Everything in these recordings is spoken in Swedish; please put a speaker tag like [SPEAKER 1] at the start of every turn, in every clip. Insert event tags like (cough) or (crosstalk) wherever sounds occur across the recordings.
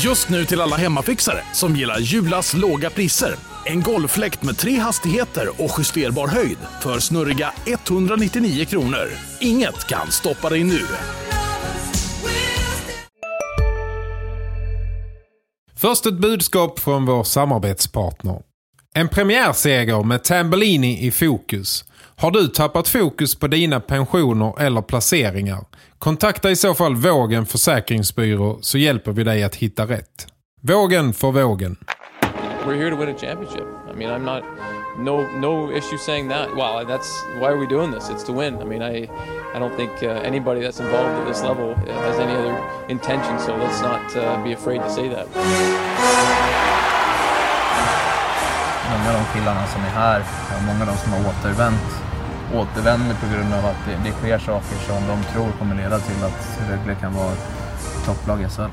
[SPEAKER 1] Just nu till alla hemmafixare som gillar Julas låga priser. En golffläkt med tre hastigheter och justerbar höjd för snurriga 199 kronor. Inget kan stoppa dig nu.
[SPEAKER 2] Först ett budskap från vår samarbetspartner. En premiärseger med Tambellini i fokus. Har du tappat fokus på dina pensioner eller placeringar? Kontakta i så fall Vågen Försäkringsbyrå så hjälper vi dig att hitta rätt. Vågen för vågen.
[SPEAKER 3] We're here to win a championship. I mean, I'm not no no issue saying that. Well, that's why are we doing this? It's to win. I mean, I I don't think uh, anybody that's involved at this level uh, has any other intention. So let's not uh, be afraid to say that.
[SPEAKER 4] Många av de killarna som är här, och många av de som har återvänt, återvänder på grund av att det, det sker saker som de tror kommer leda till att Rögle kan vara topplag i SHL.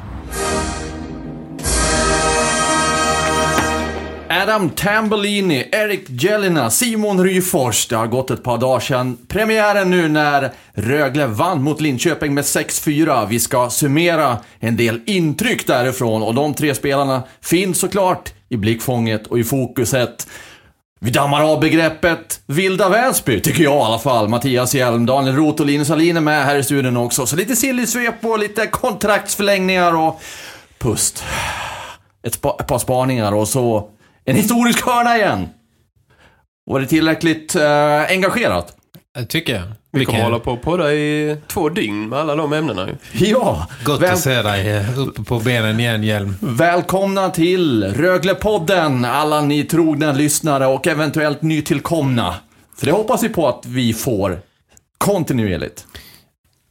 [SPEAKER 5] Adam Tambellini, Eric Jelina, Simon Ryfors. Det har gått ett par dagar sedan premiären nu när Rögle vann mot Linköping med 6-4. Vi ska summera en del intryck därifrån och de tre spelarna finns såklart i blickfånget och i fokuset. Vi dammar av begreppet Vilda Väsby, tycker jag i alla fall. Mattias Hjelm, Daniel Roth och Linus Ahlin är med här i studion också. Så lite sillisvep och lite kontraktsförlängningar och pust. Ett, spa, ett par spaningar och så en historisk hörna igen. Var det tillräckligt eh, engagerat?
[SPEAKER 2] Jag tycker jag.
[SPEAKER 6] Vi kommer
[SPEAKER 2] kan-
[SPEAKER 6] hålla på och podda i två dygn med alla de ämnena.
[SPEAKER 5] Ja!
[SPEAKER 2] Gott
[SPEAKER 5] Väl-
[SPEAKER 2] att se dig eh, uppe på benen igen, Hjelm.
[SPEAKER 5] Välkomna till Röglepodden, alla ni trogna lyssnare och eventuellt nytillkomna. För det hoppas vi på att vi får kontinuerligt.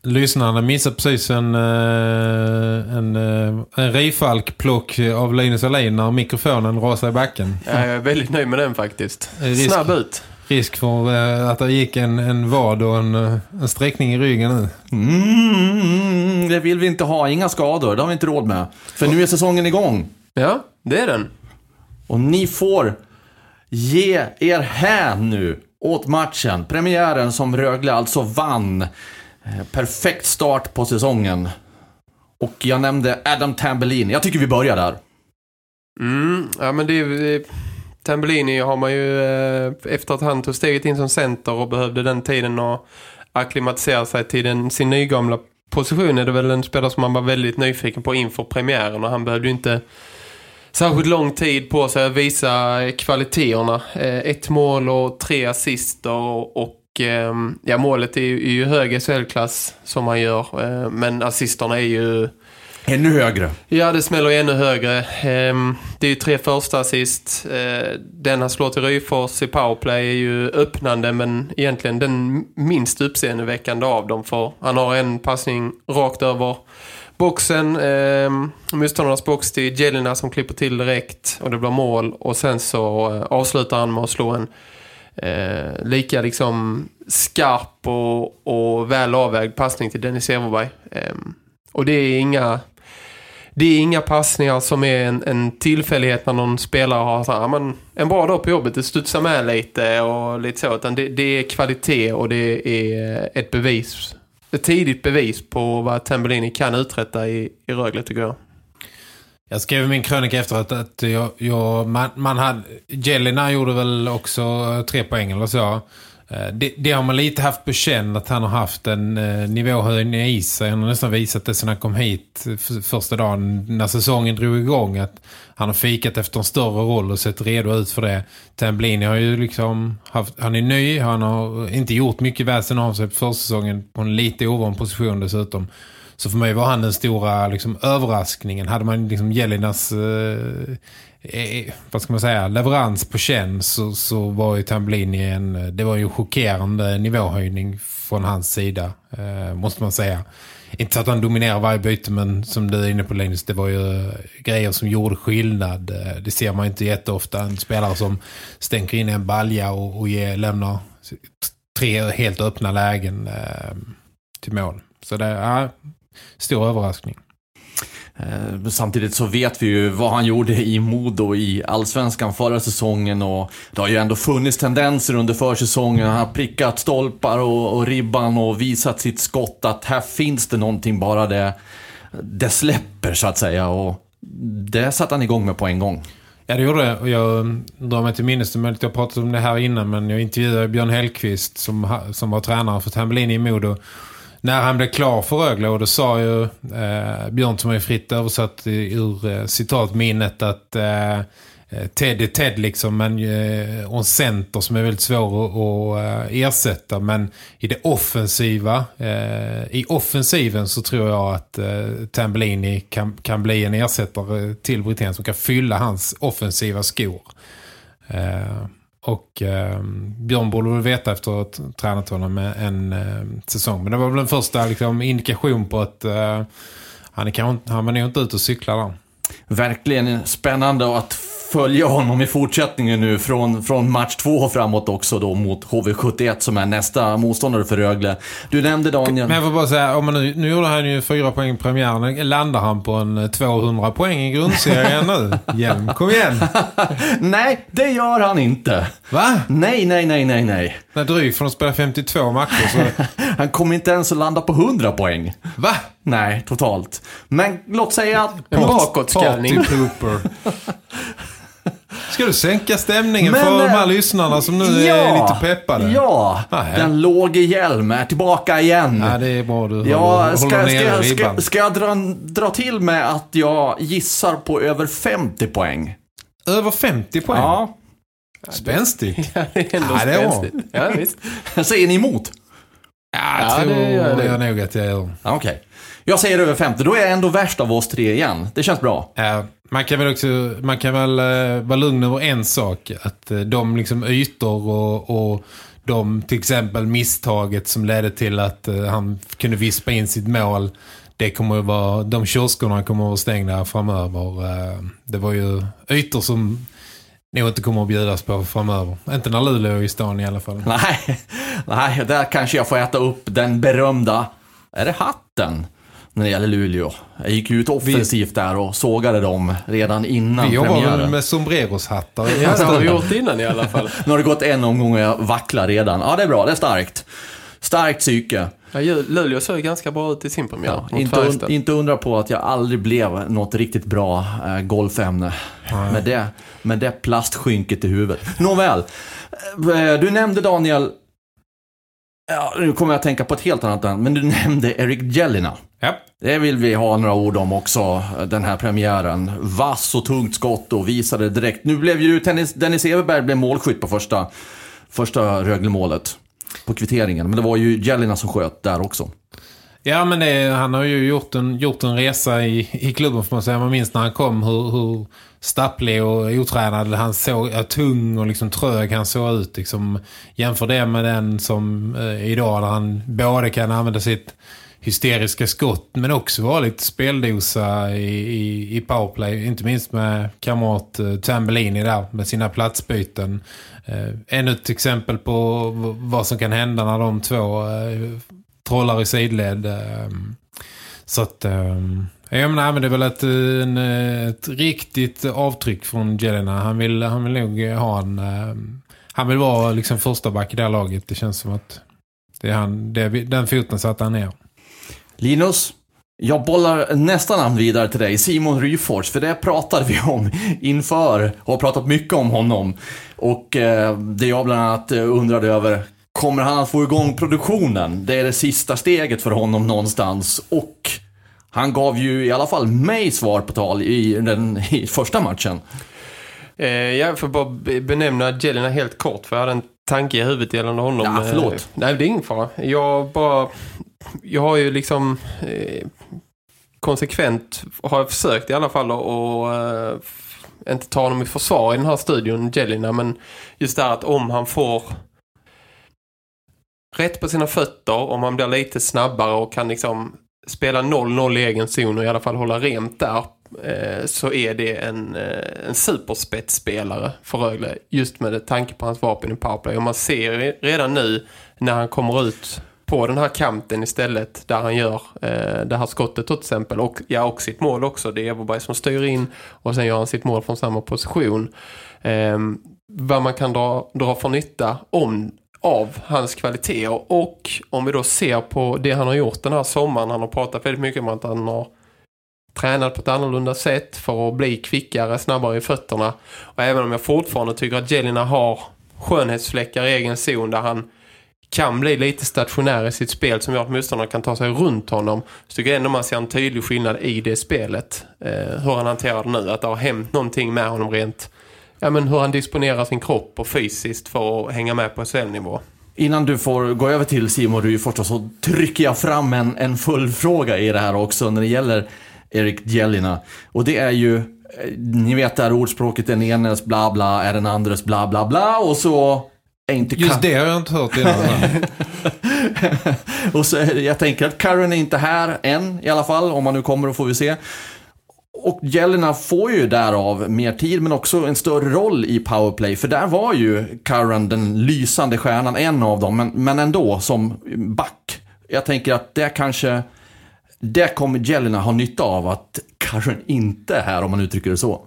[SPEAKER 2] Lyssnarna missar precis en, eh, en, eh, en rifalkplock av Linus Alin när mikrofonen rasade i backen.
[SPEAKER 6] Ja, jag är väldigt nöjd med den faktiskt.
[SPEAKER 2] Risk-
[SPEAKER 6] Snabb ut.
[SPEAKER 2] Risk för eh, att det gick en, en vad och en, eh, en sträckning i ryggen nu.
[SPEAKER 5] Mm, det vill vi inte ha, inga skador, det har vi inte råd med. För nu är säsongen igång.
[SPEAKER 6] Ja, det är den.
[SPEAKER 5] Och ni får ge er hän nu åt matchen. Premiären som Rögle alltså vann. Eh, Perfekt start på säsongen. Och jag nämnde Adam Tambellini. Jag tycker vi börjar där.
[SPEAKER 6] Mm, ja men det är... Tambellini har man ju, eh, efter att han tog steget in som center och behövde den tiden att akklimatisera sig till den, sin nygamla position är det väl en spelare som man var väldigt nyfiken på inför premiären och han behövde ju inte särskilt lång tid på sig att visa kvaliteterna. Eh, ett mål och tre assister och, eh, ja, målet är ju, hög SHL-klass som han gör men assisterna är ju
[SPEAKER 5] Ännu högre.
[SPEAKER 6] Ja, det smäller ännu högre. Ehm, det är ju tre första assist. Eh, den han slår till Ryfors i powerplay är ju öppnande men egentligen den minst uppseendeväckande av dem för han har en passning rakt över boxen, ehm, motståndarnas box till Jelena som klipper till direkt och det blir mål och sen så eh, avslutar han med att slå en eh, lika liksom skarp och, och väl avvägd passning till Dennis Everberg. Eh, och det är inga det är inga passningar som är en, en tillfällighet när någon spelare har så här, men, en bra dag på jobbet, det studsar med lite och lite så. Utan det, det är kvalitet och det är ett bevis. Ett tidigt bevis på vad Tambellini kan uträtta i, i Rögle tycker jag.
[SPEAKER 2] Jag skrev i min krönika efteråt att jag, jag, man, man hade, Jelena gjorde väl också tre poäng eller så. Eh, det, det har man lite haft på känn att han har haft en eh, nivåhöjning i sig. Han har nästan visat det sedan han kom hit eh, första dagen när säsongen drog igång. Att han har fikat efter en större roll och sett redo ut för det. Tamblini har ju liksom haft, han är ny, han har inte gjort mycket väsen av sig på försäsongen på en lite ovan position dessutom. Så för mig var han den stora liksom, överraskningen. Hade man liksom Jelinas eh, eh, vad ska man säga, leverans på känn så, så var ju Tambellini en, eh, det var ju en chockerande nivåhöjning från hans sida, eh, måste man säga. Inte så att han dominerar varje byte, men som du är inne på Linus, det var ju eh, grejer som gjorde skillnad. Eh, det ser man inte jätteofta. En spelare som stänker in en balja och, och ger, lämnar tre helt öppna lägen eh, till mål. Så det är ja, stor överraskning.
[SPEAKER 5] Eh, samtidigt så vet vi ju vad han gjorde i Modo i Allsvenskan förra säsongen och det har ju ändå funnits tendenser under försäsongen. Han har prickat stolpar och, och ribban och visat sitt skott att här finns det någonting bara det, det släpper så att säga. Och det satte han igång med på en gång.
[SPEAKER 2] Ja, det gjorde det. Och jag drar mig till minnes. Det möjligt jag pratat om det här innan. Men jag intervjuade Björn Hellqvist som, som var tränare för Tambellini i Modo. När han blev klar för Rögle. Och då sa ju eh, Björn som är fritt översatt ur eh, citatminnet att eh, eh, Ted är Ted liksom. Men, eh, och en center som är väldigt svår att, att eh, ersätta. Men i det offensiva, eh, i offensiven så tror jag att eh, Tambellini kan, kan bli en ersättare till Brithén som kan fylla hans offensiva skor. Eh, och eh, Björn borde väl veta efter att ha tränat honom en eh, säsong. Men det var väl den första liksom, indikation på att eh, han, är han var nog inte ute och cyklar där.
[SPEAKER 5] Verkligen spännande att följa honom i fortsättningen nu från, från match två och framåt också då mot HV71 som är nästa motståndare för Rögle. Du nämnde Daniel.
[SPEAKER 2] Men jag får bara säga, om man nu, nu gjorde han ju fyra poäng i premiären. Landar han på en 200 poäng i grundserien nu? (laughs) Hjelm, kom igen! (laughs)
[SPEAKER 5] Nej, det gör han inte.
[SPEAKER 2] Va?
[SPEAKER 5] Nej, nej, nej, nej, nej.
[SPEAKER 2] När dryg från att spela 52 matcher så... (laughs)
[SPEAKER 5] Han kommer inte ens att landa på 100 poäng.
[SPEAKER 2] Va?
[SPEAKER 5] Nej, totalt. Men låt säga att...
[SPEAKER 6] Bakåtskallning.
[SPEAKER 2] Party pooper. (laughs) Ska du sänka stämningen
[SPEAKER 5] Men,
[SPEAKER 2] för de här
[SPEAKER 5] eh,
[SPEAKER 2] lyssnarna som nu är lite peppade?
[SPEAKER 5] Ja,
[SPEAKER 2] Nej.
[SPEAKER 5] den låge hjälm är tillbaka igen.
[SPEAKER 2] Ja, det är bra du
[SPEAKER 5] Ja,
[SPEAKER 2] håller,
[SPEAKER 5] ska,
[SPEAKER 2] håller
[SPEAKER 5] ska, jag- ska, ska jag dra, dra till med att jag gissar på över 50 poäng?
[SPEAKER 2] Över 50 poäng?
[SPEAKER 5] Ja.
[SPEAKER 2] Spänstigt. (laughs)
[SPEAKER 6] Ja, det är ändå
[SPEAKER 2] Ja, det är bra.
[SPEAKER 6] spänstigt. Ja, visst. (laughs)
[SPEAKER 5] Säger ni emot?
[SPEAKER 2] Ja,
[SPEAKER 6] Ja,
[SPEAKER 2] jag
[SPEAKER 6] det
[SPEAKER 2] tror
[SPEAKER 6] gör det.
[SPEAKER 2] jag nog att jag gör.
[SPEAKER 5] Ja, Okej. Jag säger över 50, då är jag ändå värst av oss tre igen. Det känns bra.
[SPEAKER 2] Ja, man kan väl också man kan väl eh, vara lugn över en sak. Att eh, de liksom ytor och, och de till exempel misstaget som ledde till att eh, han kunde vispa in sitt mål. Det kommer att vara, de kioskerna kommer att vara stängda framöver. Eh, det var ju ytor som nog inte kommer att bjudas på framöver. Inte när Luleå är i stan i alla fall.
[SPEAKER 5] Nej, (laughs) nej, där kanske jag får äta upp den berömda, är det hatten? När det gäller Luleå. Jag gick ut offensivt där och sågade dem redan innan
[SPEAKER 2] Vi jobbar
[SPEAKER 5] premiären.
[SPEAKER 2] med sombreroshattar.
[SPEAKER 6] Ja, det har vi gjort innan i alla fall.
[SPEAKER 5] Nu har det gått en omgång och jag vacklar redan. Ja, det är bra. Det är starkt. Starkt psyke.
[SPEAKER 6] Ja, Ju- Luleå såg ganska bra ut i sin premiär
[SPEAKER 5] Ja, inte, un, inte undra på att jag aldrig blev något riktigt bra äh, golfämne. Med det, med det plastskynket i huvudet. Nåväl. Eh, Du nämnde Daniel... Ja, nu kommer jag att tänka på ett helt annat namn. Men du (laughs) nämnde Eric Jelina.
[SPEAKER 2] Ja.
[SPEAKER 5] Det vill vi ha några ord om också, den här premiären. Vass och tungt skott och visade direkt. Nu blev ju Dennis, Dennis Everberg blev målskytt på första, första Rögle-målet. På kvitteringen. Men det var ju Jelina som sköt där också.
[SPEAKER 2] Ja, men det, han har ju gjort en, gjort en resa i, i klubben får man säga. Man minns när han kom hur, hur stapplig och otränad han såg, ja, tung och liksom trög han såg ut. Liksom, jämför det med den som eh, idag där han både kan använda sitt hysteriska skott men också vara lite speldosa i, i, i powerplay. Inte minst med kamrat eh, Tambellini där med sina platsbyten. Eh, ännu ett exempel på vad som kan hända när de två eh, trollar i sidled. ehm. Så att... ehm, Jag menar, men det är väl ett, en, eh, ett riktigt avtryck från Jelena. Han vill, han vill nog ha en... Eh, han vill vara liksom första back i det här laget. Det känns som att det är han, det, är- den foten satt han ner.
[SPEAKER 5] Linus, jag bollar nästa namn vidare till dig, Simon Ryfors, för det pratade vi om inför och har pratat mycket om honom. Och eh, det jag bland annat eh, undrade över, kommer han att få igång produktionen? Det är det sista steget för honom någonstans. Och han gav ju i alla fall mig svar på tal i den i första matchen.
[SPEAKER 6] Eh, jag får bara be- benämna Jelena helt kort för jag hade en tanke i huvudet gällande honom.
[SPEAKER 5] Ja, förlåt.
[SPEAKER 6] Eh, nej, det är ingen fara. Jag bara... Jag har ju liksom eh, konsekvent har jag försökt i alla fall att eh, inte ta honom i försvar i den här studion, Jelina, men just det här att om han får rätt på sina fötter, om han blir lite snabbare och kan liksom spela 0-0 i egen zon och i alla fall hålla rent där eh, så är det en, eh, en superspetsspelare för Rögle just med tanke på hans vapen i powerplay. Och man ser redan nu när han kommer ut på den här kanten istället där han gör eh, det här skottet till exempel och, ja, och sitt mål också. Det är Everberg som styr in och sen gör han sitt mål från samma position. Eh, vad man kan dra, dra för nytta om av hans kvaliteter och om vi då ser på det han har gjort den här sommaren. Han har pratat väldigt mycket om att han har tränat på ett annorlunda sätt för att bli kvickare, snabbare i fötterna. Och även om jag fortfarande tycker att Jelina har skönhetsfläckar i egen zon där han kan bli lite stationär i sitt spel som gör att motståndarna kan ta sig runt honom så tycker jag ändå man ser en tydlig skillnad i det spelet. Eh, hur han hanterar det nu, att det har hänt någonting med honom rent ja, men hur han disponerar sin kropp och fysiskt för att hänga med på SHL-nivå.
[SPEAKER 5] Innan du får gå över till Simon Ryfors så trycker jag fram en, en full fråga i det här också när det gäller Erik Gellina. Och det är ju, eh, ni vet det här ordspråket, den enes bla bla är den andres bla bla bla och så inte
[SPEAKER 2] Just det har jag inte hört innan. (laughs)
[SPEAKER 5] och så, jag tänker att Karen är inte här än i alla fall, om han nu kommer och får vi se. Och Jelena får ju därav mer tid men också en större roll i powerplay. För där var ju Karen den lysande stjärnan, en av dem. Men, men ändå som back. Jag tänker att det kanske, det kommer Jelena ha nytta av att Karen inte är här om man uttrycker det så.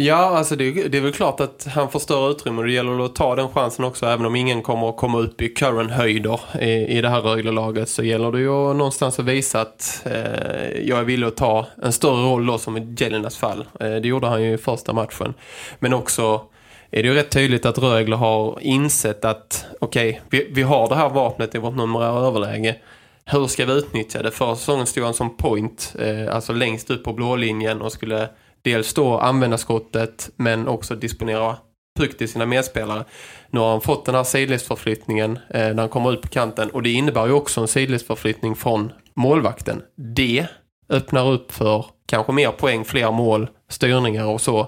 [SPEAKER 6] Ja, alltså det, det är väl klart att han får större utrymme och det gäller att ta den chansen också. Även om ingen kommer att komma upp i current höjder i, i det här Rögle-laget så gäller det ju att någonstans att visa att eh, jag är villig att ta en större roll då som i Jelinas fall. Eh, det gjorde han ju i första matchen. Men också är det ju rätt tydligt att Rögle har insett att okej, okay, vi, vi har det här vapnet i vårt numerära överläge. Hur ska vi utnyttja det? Förra säsongen stod han som point, eh, alltså längst ut på blålinjen och skulle dels då använda skottet men också disponera puck till sina medspelare. Nu har han fått den här sidledsförflyttningen eh, när han kommer ut på kanten och det innebär ju också en sidledsförflyttning från målvakten. Det öppnar upp för kanske mer poäng, fler mål, styrningar och så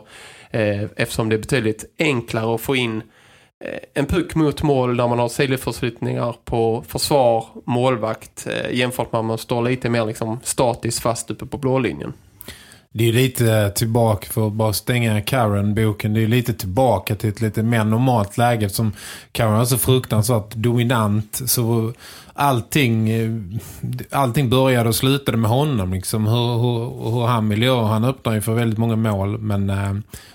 [SPEAKER 6] eh, eftersom det är betydligt enklare att få in eh, en puck mot mål där man har sidledsförflyttningar på försvar, målvakt eh, jämfört med att man står lite mer liksom statiskt fast uppe på blålinjen.
[SPEAKER 2] Det är lite tillbaka, för att bara stänga Karen-boken, det är lite tillbaka till ett lite mer normalt läge som Karen är så fruktansvärt dominant. Så allting eh, allting började och slutade med honom liksom, hur, hur, hur han vill göra. Han öppnar ju för väldigt många mål men eh,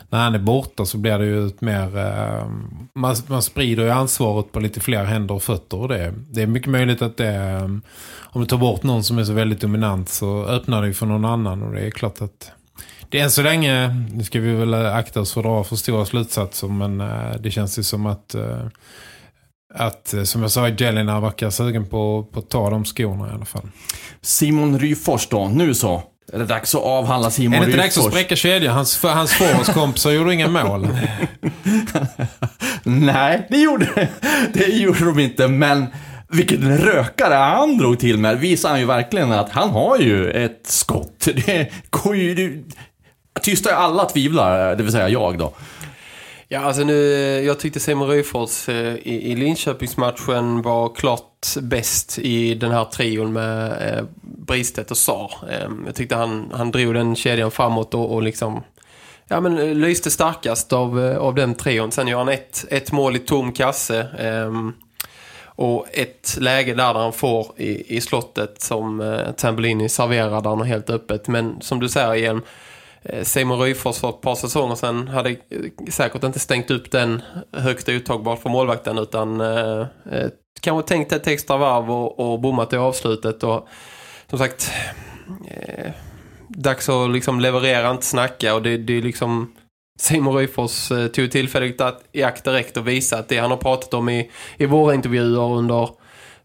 [SPEAKER 2] när han är borta så blir det ju ett mer Eh, man, man sprider ju ansvaret på lite fler händer och fötter och det, det är mycket möjligt att det eh, om du tar bort någon som är så väldigt dominant så öppnar det ju för någon annan och det är klart att det är än så länge, nu ska vi väl akta oss för att dra för stora slutsatser men eh, det känns ju som att eh, att, eh, som jag sa, Jelena verkar sugen på, på att ta de skorna i alla fall.
[SPEAKER 5] Simon Ryfors då, nu så. Är det dags att avhandla Simon Ryfors?
[SPEAKER 2] Är det inte dags att spräcka kedjan? Hans, hans kompisar gjorde inga mål. (laughs)
[SPEAKER 5] Nej, det gjorde, (laughs) det gjorde de inte, men vilken rökare han drog till med. Visar han ju verkligen att han har ju ett skott. (laughs) Det går ju... Det, tystar ju alla tvivlar, det vill säga jag då.
[SPEAKER 6] Ja, alltså nu, jag tyckte Simon Ryfors eh, i, i Linköpingsmatchen var klart bäst i den här trion med eh, Bristet och Sar. Eh, jag tyckte han, han drog den kedjan framåt och, och liksom ja, men, eh, lyste starkast av, eh, av den trion. Sen gör han ett, ett mål i tom kasse eh, och ett läge där han får i, i slottet som eh, Tambellini serverar där han är helt öppet. Men som du säger igen Eh, Eh, Simon Ryfors för ett par säsonger sedan hade eh, säkert inte stängt upp den högt uttagbart för målvakten utan eh, eh, kanske tänkt ett extra varv och, och bommat i avslutet. Och som sagt eh, dags att liksom leverera, inte snacka. Och det, det är liksom Simon Ryfors tog tillfället att i akt direkt och visa att det han har pratat om i, i våra intervjuer under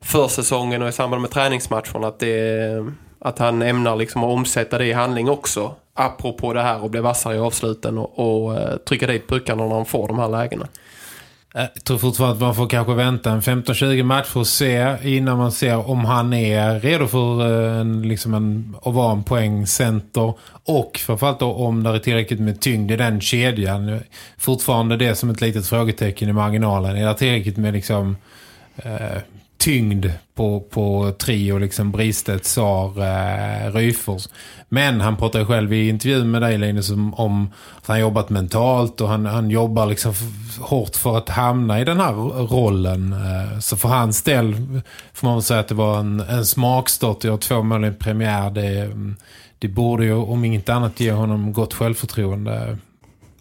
[SPEAKER 6] försäsongen och i samband med träningsmatcherna att, det, att han ämnar liksom att omsätta det i handling också apropå det här och bli vassare i avsluten och, och uh, trycka dit puckarna när han får de här lägena.
[SPEAKER 2] Eh, jag tror fortfarande att man får kanske vänta en 15-20 matcher och se innan man ser om han är redo för eh, en, liksom en, att vara en poängcenter och framförallt då om det är tillräckligt med tyngd i den kedjan. Fortfarande det som ett litet frågetecken i marginalen. Är det tillräckligt med liksom eh, tyngd på, på trio, liksom Bristet, Sar, eh, Ryfors. Men han pratar själv i intervjun med dig Linus om, om att han jobbat mentalt och han, han jobbar liksom hårt för att hamna i den här rollen. Eh, så för hans del får man väl säga att det var en, en smakstart. Jag har två mål i premiär. Det, mm, det borde ju om inget annat ge honom gott självförtroende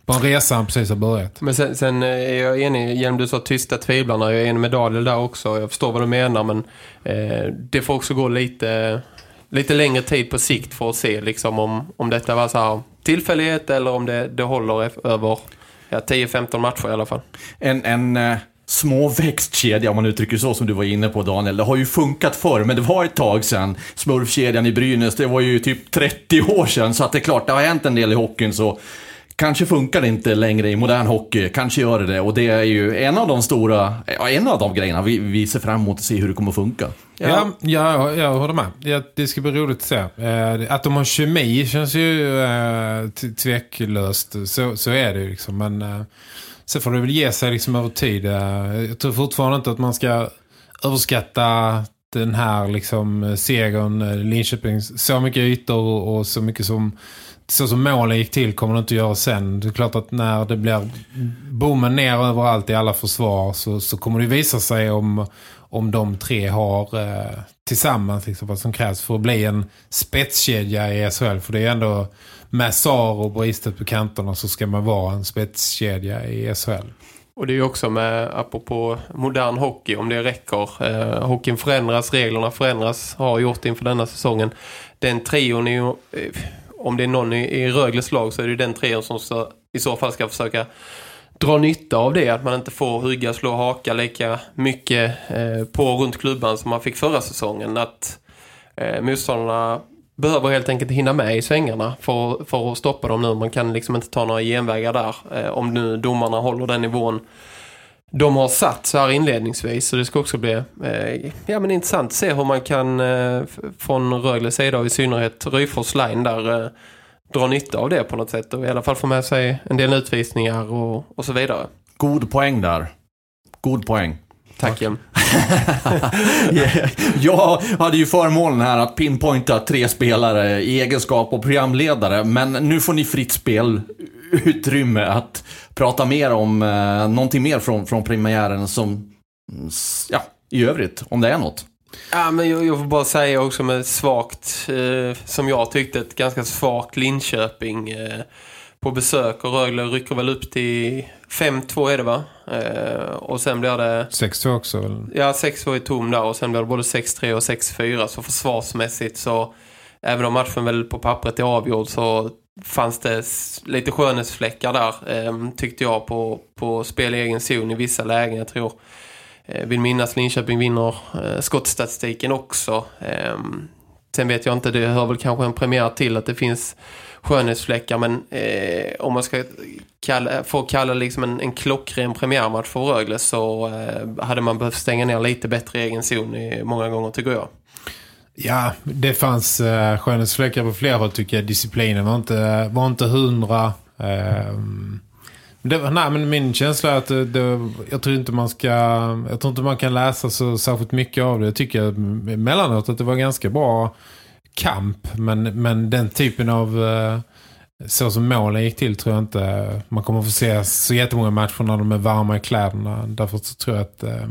[SPEAKER 2] på en resa han precis har börjat.
[SPEAKER 6] Men sen, sen eh, är jag enig, genom du sa tysta tvivlarna, jag är enig med Daniel där också. Jag förstår vad du menar, men eh, det får också gå lite lite längre tid på sikt för att se liksom, om, om detta var så här tillfällighet eller om det, det håller över ja, 10-15 matcher i alla fall.
[SPEAKER 5] En, en eh, småväxt kedja, om man uttrycker så, som du var inne på Daniel. Det har ju funkat förr, men det var ett tag sedan. Smurfkedjan i Brynäs, det var ju typ 30 år sedan. Så att det är klart, det har hänt en del i hockeyn, så kanske funkar det inte längre i modern hockey. Kanske gör det det. Och det är ju en av de stora, ja, en av de grejerna vi, vi ser fram emot att se hur det kommer att funka.
[SPEAKER 2] Ja, ja jag håller med. Ja, det ska bli roligt att se. Eh, att de har kemi känns ju eh, tveklöst. Så, så är det ju liksom. Men eh, så får det väl ge sig liksom över tid. Eh, jag tror fortfarande inte att man ska överskatta den här liksom segern eh, Linköping. Så mycket ytor och, och så mycket som så som målen gick till kommer det inte att göra sen. Det är klart att när det blir bommen ner överallt i alla försvar så, så kommer det visa sig om, om de tre har eh, tillsammans liksom, vad som krävs för att bli en spetskedja i SHL. För det är ändå med Sar och Bristet på kanterna så ska man vara en spetskedja i SHL.
[SPEAKER 6] Och det är ju också med, apropå modern hockey, om det räcker. Eh, hockeyn förändras, reglerna förändras, har gjort inför denna säsongen. Den trion är ju, eh, om det är någon i, i Rögles lag så är det den trion som så, i så fall ska försöka dra nytta av det. Att man inte får hugga, slå, haka lika mycket eh, på runt klubban som man fick förra säsongen. Att eh, motståndarna behöver helt enkelt hinna med i svängarna för, för att stoppa dem nu. Man kan liksom inte ta några genvägar där eh, om nu domarna håller den nivån de har satt så här inledningsvis. Så det ska också bli eh, ja, men intressant att se hur man kan eh, från Rögles sida och i synnerhet Ryfors line där eh, dra nytta av det på något sätt. Och i alla fall få med sig en del utvisningar och, och så vidare.
[SPEAKER 5] God poäng där. God poäng.
[SPEAKER 6] Tack Jem. (laughs)
[SPEAKER 5] Jag hade ju förmånen här att pinpointa tre spelare i egenskap av programledare, men nu får ni fritt spelutrymme att prata mer om eh, någonting mer från, från premiären som, ja, i övrigt, om det är något.
[SPEAKER 6] Ja, men jag, jag får bara säga också med svagt, eh, som jag tyckte, ett ganska svagt Linköping eh, på besök. Och Rögle rycker väl upp till 5-2 är det va? Eh, och sen blir det...
[SPEAKER 2] 6-2 också väl?
[SPEAKER 6] Ja, 6-2 är tom där och sen blir det både 6-3 och 6-4. Så försvarsmässigt så, även om matchen väl på pappret är avgjord så fanns det lite skönhetsfläckar där, eh, tyckte jag, på, på spel i egen zon i vissa lägen. Jag tror, eh, vill minnas Linköping vinner eh, skottstatistiken också. Eh, sen vet jag inte, det hör väl kanske en premiär till att det finns skönhetsfläckar, men eh, om man ska kalla, få kalla liksom en, en klockren premiärmatch för Rögle så eh, hade man behövt stänga ner lite bättre i egen zon i många gånger tycker jag.
[SPEAKER 2] Ja, det fanns uh, skönhetsfläckar på flera håll tycker jag. Disciplinen var inte, var inte hundra. Ehm, det, nej, men min känsla är att eh, det, jag tror inte man ska jag tror inte man kan läsa så särskilt mycket av det. Jag tycker emellanåt att det var ganska bra kamp. Men, men den typen av eh, så som målen gick till tror jag inte man kommer få se så jättemånga matcher när de är varma i kläderna. Därför så tror jag att Eh,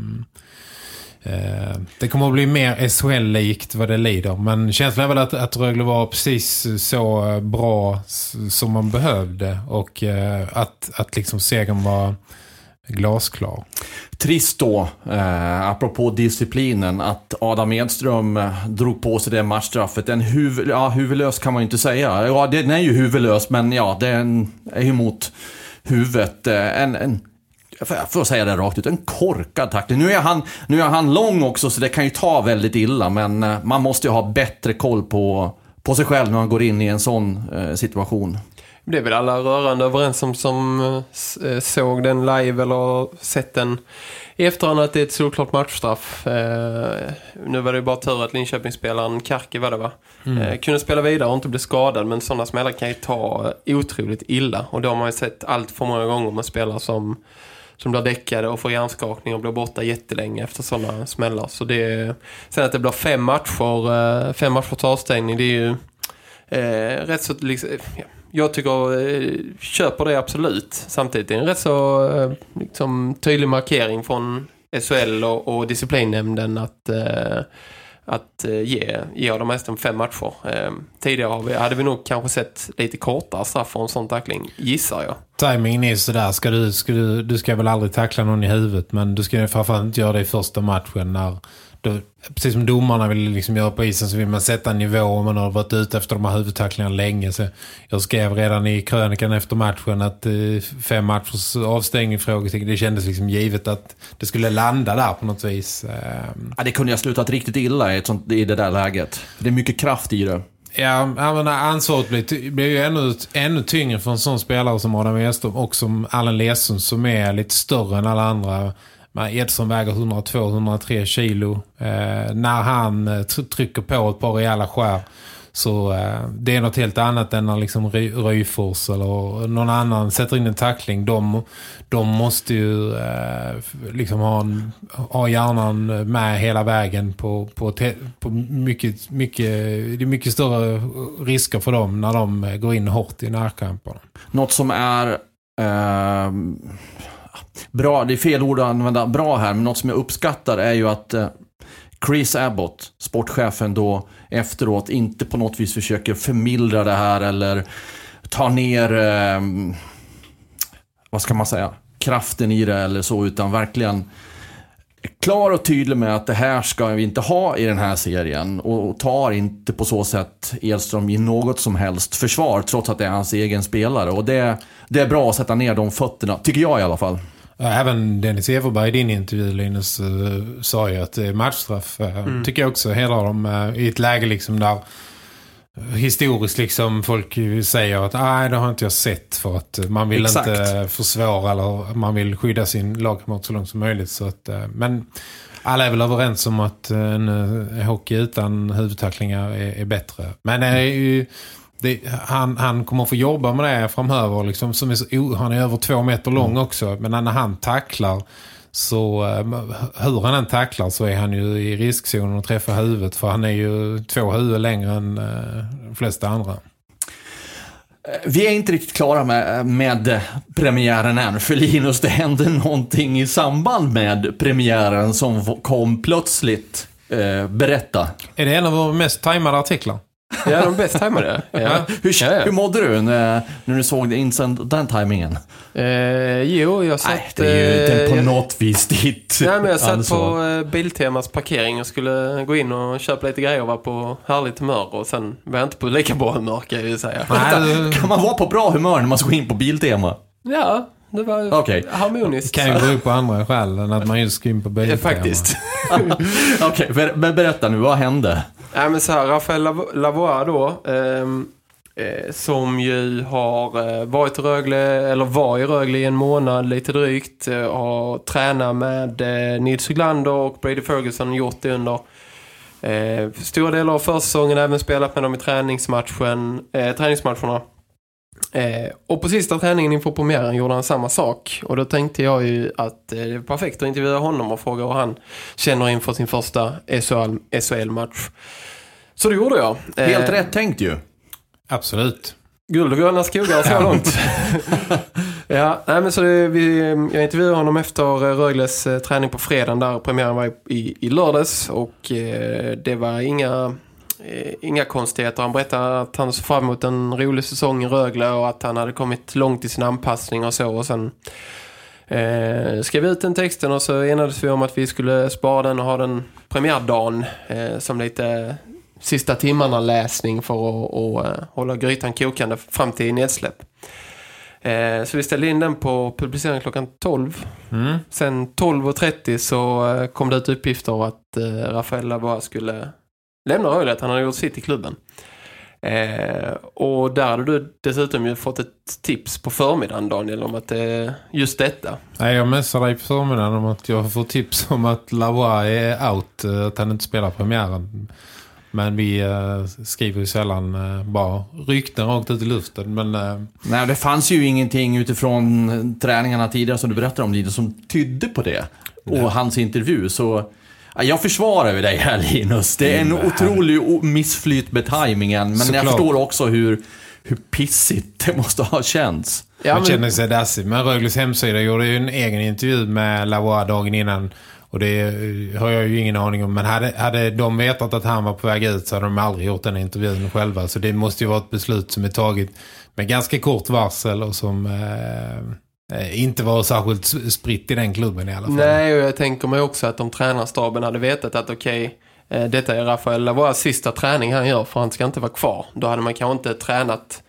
[SPEAKER 2] Eh, det kommer att bli mer SHL-likt vad det lider. Men känslan är väl att, att Rögle var precis så bra som man behövde. Och eh, att, att liksom segern var glasklar.
[SPEAKER 5] Trist då, eh, apropå disciplinen, att Adam Edström eh, drog på sig det matchstraffet. En huv, ja, huvudlös kan man ju inte säga. Ja, den är ju huvudlös, men ja, den är ju mot huvudet. En, en, jag får säga det rakt ut, en korkad tackling. Nu är, han, nu är han lång också, så det kan ju ta väldigt illa, men eh, man måste ju ha bättre koll på, på sig själv när man går in i en sån eh, situation.
[SPEAKER 6] Det är väl alla rörande överens om som eh, såg den live eller sett den i efterhand att det är ett solklart matchstraff. Eh, nu var det ju bara tur att Linköpingsspelaren Karki var det va? Eh, kunde spela vidare och inte bli skadad men sådana smällar kan ju ta otroligt illa. Och det har man ju sett allt för många gånger med spelare som, som blir däckade och får hjärnskakning och blir borta jättelänge efter sådana smällar. Så det, sen att det blir fem matcher, eh, fem matchers avstängning det är ju eh, rätt så liksom, ja, jag tycker eh, köper det absolut. Samtidigt det är det en rätt så eh, liksom, tydlig markering från SHL och, och disciplinnämnden att, eh, att eh, ge, ge de mest fem matcher. Eh, tidigare har vi, hade vi nog kanske sett lite kortare straff för en sån tackling, gissar jag.
[SPEAKER 2] Timingen är sådär. Ska du, ska du, du ska väl aldrig tackla någon i huvudet. Men du ska framförallt inte göra det i första matchen när då, precis som domarna vill liksom göra på isen så vill man sätta en nivå och man har varit ute efter de här huvudtacklingarna länge. Så jag skrev redan i krönikan efter matchen att eh, fem matchers avstängning frågetecken. Det kändes liksom givet att det skulle landa där på något vis. Eh,
[SPEAKER 5] Ja, det kunde jag slutat riktigt illa i, sånt, i det där läget. Det är mycket kraft i det.
[SPEAKER 2] Ja, jag menar, ansvaret blir, blir ju ännu, ännu tyngre för en sån spelare som Adam Edström och som Allen Lesson som är lite större än alla andra. Men Edson väger 102-103 kilo. Eh, när han eh, trycker på ett par rejäla skär så eh, det är något helt annat än när liksom Ryfors eller någon annan sätter in en tackling. De, de måste ju eh, liksom ha, en, ha hjärnan med hela vägen på, på, te, på mycket, mycket, det är mycket större risker för dem när de går in hårt i närkamperna.
[SPEAKER 5] Något som är eh, bra, det är fel ord att använda. Bra här, men något som jag uppskattar är ju att eh, Chris Abbott, sportchefen då efteråt, inte på något vis försöker förmildra det här eller ta ner, eh, vad ska man säga, kraften i det eller så, utan verkligen klar och tydlig med att det här ska vi inte ha i den här serien och tar inte på så sätt Edström i något som helst försvar trots att det är hans egen spelare och det, det är bra att sätta ner de fötterna, tycker jag i alla fall.
[SPEAKER 2] Även Dennis Everberg i din intervju Linus eh, sa ju att det är matchstraff. eh, Tycker jag också hedrar dem eh, i ett läge liksom där historiskt liksom folk säger att nej det har inte jag sett för att man vill
[SPEAKER 5] Exakt.
[SPEAKER 2] inte försvåra eller man vill skydda sin lagkamrat så långt som möjligt. Så att, eh, men alla är väl överens om att eh, en eh, hockey utan huvudtacklingar är, är bättre. Men det är ju, det, han, han kommer få jobba med det framöver. Liksom, som är så, han är över två meter lång också. Men när han tacklar så eh, hur han än tacklar så är han ju i riskzonen att träffa huvudet. För han är ju två huvud längre än eh, de flesta andra.
[SPEAKER 5] Vi är inte riktigt klara med, med premiären än, för Linus, det hände någonting i samband med premiären som kom plötsligt. Eh, berätta.
[SPEAKER 2] Är det en av våra mest tajmade artiklar? (laughs)
[SPEAKER 6] Ja, de bäst tajmade. Ja.
[SPEAKER 5] Hur,
[SPEAKER 6] Ja, ja.
[SPEAKER 5] hur mådde du när, när du såg insänd, den tajmingen?
[SPEAKER 6] Eh, jo, jag satt...
[SPEAKER 5] Nej, det är ju inte på
[SPEAKER 6] eh, jag-
[SPEAKER 5] något vis ditt
[SPEAKER 6] Nej, men jag satt
[SPEAKER 5] ansvar.
[SPEAKER 6] på eh, Biltemas parkering och skulle gå in och köpa lite grejer och vara på härligt humör. Och sen var jag inte på lika bra humör kan jag ju säga.
[SPEAKER 2] Nej, (laughs)
[SPEAKER 5] Kan man vara på bra humör när man ska gå in på Biltema?
[SPEAKER 6] Ja, det var
[SPEAKER 5] Okej.
[SPEAKER 6] harmoniskt.
[SPEAKER 2] kan ju gå upp på andra skäl än att man just ska in på biltema.
[SPEAKER 6] faktiskt. (laughs)
[SPEAKER 5] Okej, ber, men berätta nu, vad hände?
[SPEAKER 6] Nej, men så här, Rafael Lav- Lavoie då, ehm, eh, som ju har eh, varit i Rögle, eller var i Rögle i en månad lite drygt, eh, har tränat med eh, Nils Höglander och Brady Ferguson, gjort det under eh, stora delar av försäsongen, även spelat med dem i träningsmatchen, eh, träningsmatcherna. Eh, och på sista träningen inför premiären gjorde han samma sak. Och då tänkte jag ju att eh, det är perfekt att intervjua honom och fråga hur han känner inför sin första SHL SHL-match. Så det gjorde jag.
[SPEAKER 5] Helt
[SPEAKER 6] Eh,
[SPEAKER 5] rätt tänkt ju.
[SPEAKER 2] Absolut.
[SPEAKER 6] Guld och gröna skogar så långt. (laughs) ja, nej, men så det, vi, jag intervjuade honom efter eh, Rögles eh, träning på fredagen där premiären var i, i, i lördags. Och eh, det var inga, inga konstigheter. Han berättade att han såg fram emot en rolig säsong i Rögle och att han hade kommit långt i sin anpassning och så. Och sen eh, skrev ut den texten och så enades vi om att vi skulle spara den och ha den premiärdagen eh, som lite sista timmarna läsning för att och, eh, hålla grytan kokande fram till nedsläpp. Eh, så vi ställde in den på publicering klockan 12.
[SPEAKER 2] Mm.
[SPEAKER 6] Sen 12.30 så eh, kom det ut uppgifter att eh, Rafael Lavoie skulle lämna Rögle, att han hade gjort sitt i klubben. Eh, och där hade du dessutom ju fått ett tips på förmiddagen Daniel om att eh, just detta.
[SPEAKER 2] Nej, jag messade dig på förmiddagen om att jag får tips om att Lavoie är out, eh, att han inte spelar premiären. Men vi eh, skriver ju sällan eh, bara rykten rakt ut i luften. Men eh,
[SPEAKER 5] Nej, det fanns ju ingenting utifrån träningarna tidigare som du berättade om Linus som tydde på det. Och hans intervju, så... Ja, Jag försvarar ju dig här Linus. Det är en
[SPEAKER 2] Mm,
[SPEAKER 5] otrolig missflyt med tajmingen. Men jag
[SPEAKER 2] Såklart.
[SPEAKER 5] förstår också hur, hur pissigt det måste ha känts.
[SPEAKER 6] Ja,
[SPEAKER 2] man
[SPEAKER 6] men-
[SPEAKER 2] känner sig dassig. Men Rögles hemsida gjorde ju en egen intervju med Lavoie dagen innan. Och det eh, har jag ju ingen aning om. Men hade, hade de vetat att han var på väg ut så hade de aldrig gjort den intervjun själva. Så det måste ju vara ett beslut som är taget med ganska kort varsel och som... Eh, Eh, inte var särskilt spritt i den klubben i alla fall.
[SPEAKER 6] Nej, och jag tänker mig också att om tränarstaben hade vetat att okej, okay, detta är Rafael Lavois sista träning han gör för han ska inte vara kvar. Då hade man kanske inte tränat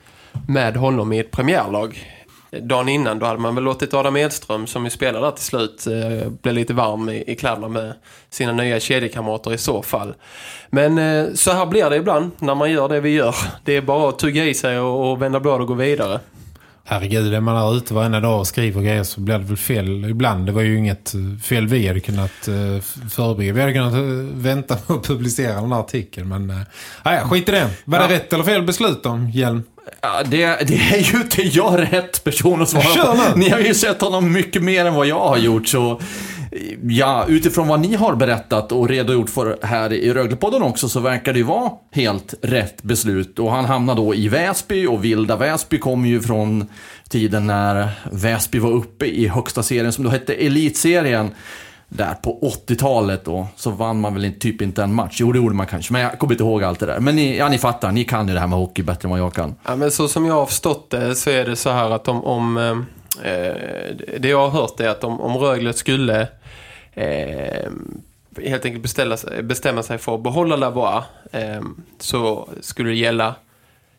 [SPEAKER 6] med honom i ett premiärlag. Dagen innan då hade man väl låtit Adam Edström som ju spelar där till slut eh, bli lite varm i, i kläderna med sina nya kedjekamrater i så fall. Men så här blir det ibland när man gör det vi gör. Det är bara att tugga i sig och, och vända blad och gå vidare.
[SPEAKER 2] Herregud, är man där ute varenda dag och skriver grejer så blir det väl fel. Ibland, det var ju inget eh, fel vi hade kunnat uh, förebygga. Vi hade kunnat eh, vänta med att publicera den här artikeln. Men uh, skit i det. Var det
[SPEAKER 5] Ja.
[SPEAKER 2] rätt eller fel beslut om Hjelm?
[SPEAKER 5] Ja, det, det är ju inte jag rätt person att svara på. Ni har ju sett honom mycket mer än vad jag har gjort, så ja, utifrån vad ni har berättat och redogjort för här i Röglepodden också så verkar det ju vara helt rätt beslut. Och han hamnade då i Väsby och Vilda Väsby kom ju från tiden när Väsby var uppe i högsta serien som då hette Elitserien. Där på 80-talet då, så vann man väl typ inte en match. Jo, det gjorde man kanske, men jag kommer inte ihåg allt det där. Men ni, ja, ni fattar, ni kan ju det här med hockey bättre än vad jag kan.
[SPEAKER 6] Ja, men så som jag har förstått det så är det så här att om, om eh, Eh, det jag har hört är att om, om Rögle skulle eh, helt enkelt beställa, bestämma sig för att behålla Lavois eh, så skulle det gälla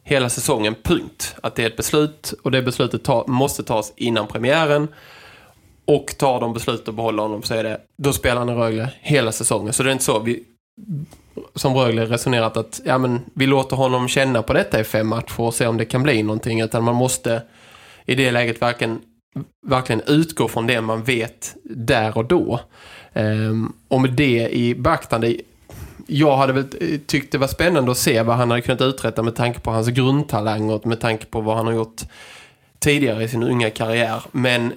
[SPEAKER 6] hela säsongen, punkt. Att det är ett beslut och det beslutet ta, måste tas innan premiären och tar de beslut att behålla honom så är det, då spelar han i Rögle hela säsongen. Så det är inte så vi, som Rögle resonerat att ja, men vi låter honom känna på detta i fem matcher och se om det kan bli någonting. Utan man måste i det läget verkligen, verkligen utgå från det man vet där och då. Ehm, och med det i beaktande, jag hade väl tyckt det var spännande att se vad han hade kunnat uträtta med tanke på hans grundtalang och med tanke på vad han har gjort tidigare i sin unga karriär. Men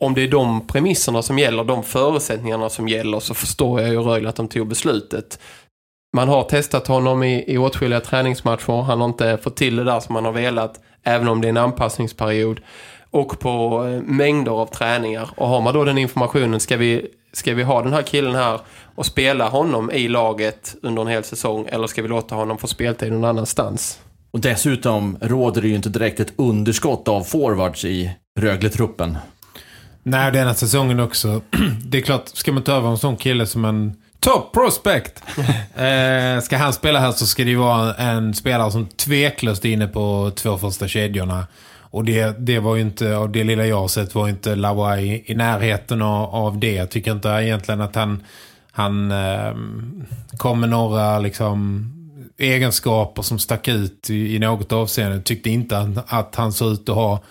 [SPEAKER 6] om det är de premisserna som gäller, de förutsättningarna som gäller så förstår jag ju Rögle att de tog beslutet. Man har testat honom i, i åtskilliga träningsmatcher. Han har inte fått till det där som man har velat, även om det är en anpassningsperiod. Och på eh, mängder av träningar. Och har man då den informationen, ska vi, ska vi ha den här killen här och spela honom i laget under en hel säsong eller ska vi låta honom få speltid någon annanstans?
[SPEAKER 5] Och dessutom råder det ju inte direkt ett underskott av forwards i Rögle-truppen.
[SPEAKER 2] Nej, denna säsongen också. (clears throat) Det är klart, ska man ta över en sån kille som en top prospect. (laughs) eh, ska han spela här så ska det vara en spelare som tveklöst är inne på två första kedjorna. Och det, det var ju inte, av det lilla jag har sett var inte Lavoie i, i närheten av, av det. Jag tycker inte egentligen att han, han eh, kom med några liksom egenskaper som stack ut i, i något avseende. Jag tyckte inte att, att han såg ut att ha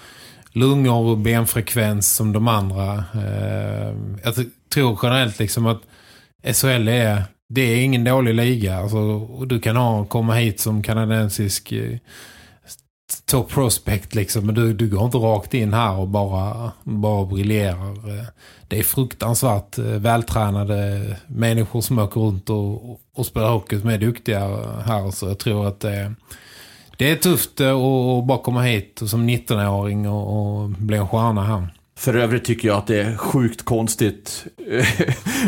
[SPEAKER 2] lungor och benfrekvens som de andra. Eh, jag tror generellt liksom att SHL är, det är ingen dålig liga. Alltså, och du kan ha, komma hit som kanadensisk eh, top prospect liksom. Men du, du går inte rakt in här och bara, bara briljerar. Det är fruktansvärt eh, vältränade människor som åker runt och, och, och spelar hockey som är duktiga här. Så jag tror att det, det är tufft eh, att bara komma hit som 19-åring och, och bli en stjärna här.
[SPEAKER 5] För övrigt tycker jag att det är sjukt konstigt eh,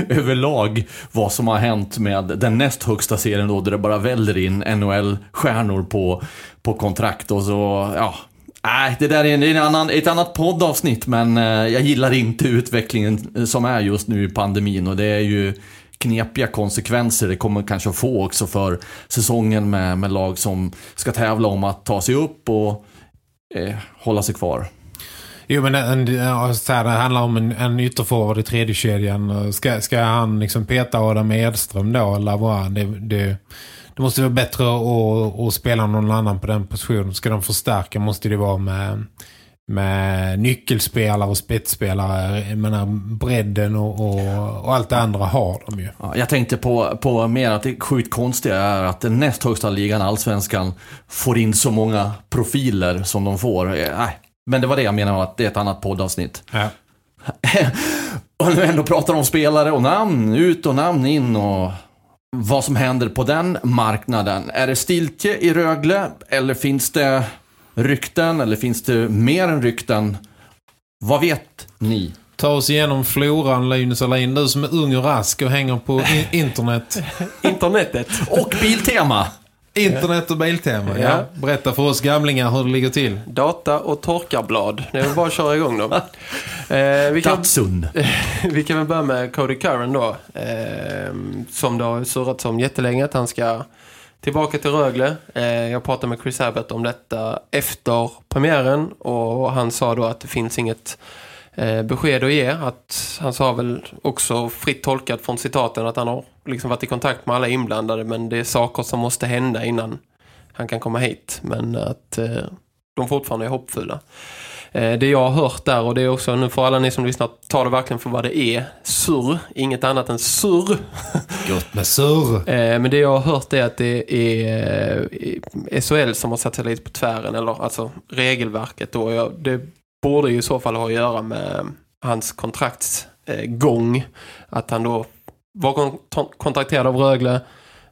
[SPEAKER 5] (laughs) överlag vad som har hänt med den näst högsta serien då, där det bara väller in NHL-stjärnor på, på kontrakt och så, ja. Nej, det där är en, en annan, ett annat poddavsnitt, men eh, jag gillar inte utvecklingen eh, som är just nu i pandemin och det är ju knepiga konsekvenser det kommer kanske att få också för säsongen med, med lag som ska tävla om att ta sig upp och eh, hålla sig kvar.
[SPEAKER 2] Jo, men en, så här, det handlar om en, en ytterforward i tredje kedjan. Ska, ska han liksom peta Adam Edström då, eller vad? Det, det, det måste vara bättre att, att spela någon annan på den positionen. Ska de förstärka måste det vara med, med nyckelspelare och spetsspelare. Jag menar, bredden och, och, och allt det andra har de ju.
[SPEAKER 5] Ja, jag tänkte på, på mer att det sjukt konstiga är att den näst högsta ligan, Allsvenskan, får in så många profiler som de får. Äh, men det var det jag menade, att det är ett annat poddavsnitt.
[SPEAKER 2] Ja. (laughs)
[SPEAKER 5] och nu ändå pratar om spelare och namn ut och namn in och vad som händer på den marknaden. Är det stiltje i Rögle eller finns det rykten eller finns det mer än rykten? Vad vet ni?
[SPEAKER 2] Ta oss igenom floran, Linus Alin. Du som är ung och rask och hänger på internet. (laughs)
[SPEAKER 6] Internetet.
[SPEAKER 5] Och Biltema!
[SPEAKER 2] Internet och biltema. Ja.
[SPEAKER 6] Ja.
[SPEAKER 2] Berätta för oss gamlingar hur det ligger till.
[SPEAKER 6] Data och torkarblad. Det är bara att köra igång dem. (laughs) Eh, vi, kan,
[SPEAKER 5] Datsun. (laughs)
[SPEAKER 6] vi kan väl börja med Cody Curran då. Eh, som det har surrat om jättelänge att han ska tillbaka till Rögle. Eh, jag pratade med Chris Abbott om detta efter premiären. Och han sa då att det finns inget besked att ge. Att han sa väl också fritt tolkat från citaten att han har liksom varit i kontakt med alla inblandade. Men det är saker som måste hända innan han kan komma hit. Men att eh, de fortfarande är hoppfulla. Eh, det jag har hört där och det är också, nu får alla ni som lyssnar ta det verkligen för vad det är. Surr, inget annat än surr. (laughs)
[SPEAKER 2] Gott med surr.
[SPEAKER 6] Eh, men det jag har hört är att det är eh, SHL som har satt sig lite på tvären, eller alltså regelverket då. Jag, det borde ju i så fall ha att göra med hans kontraktsgång. Eh, att han då var kontrakterad av Rögle,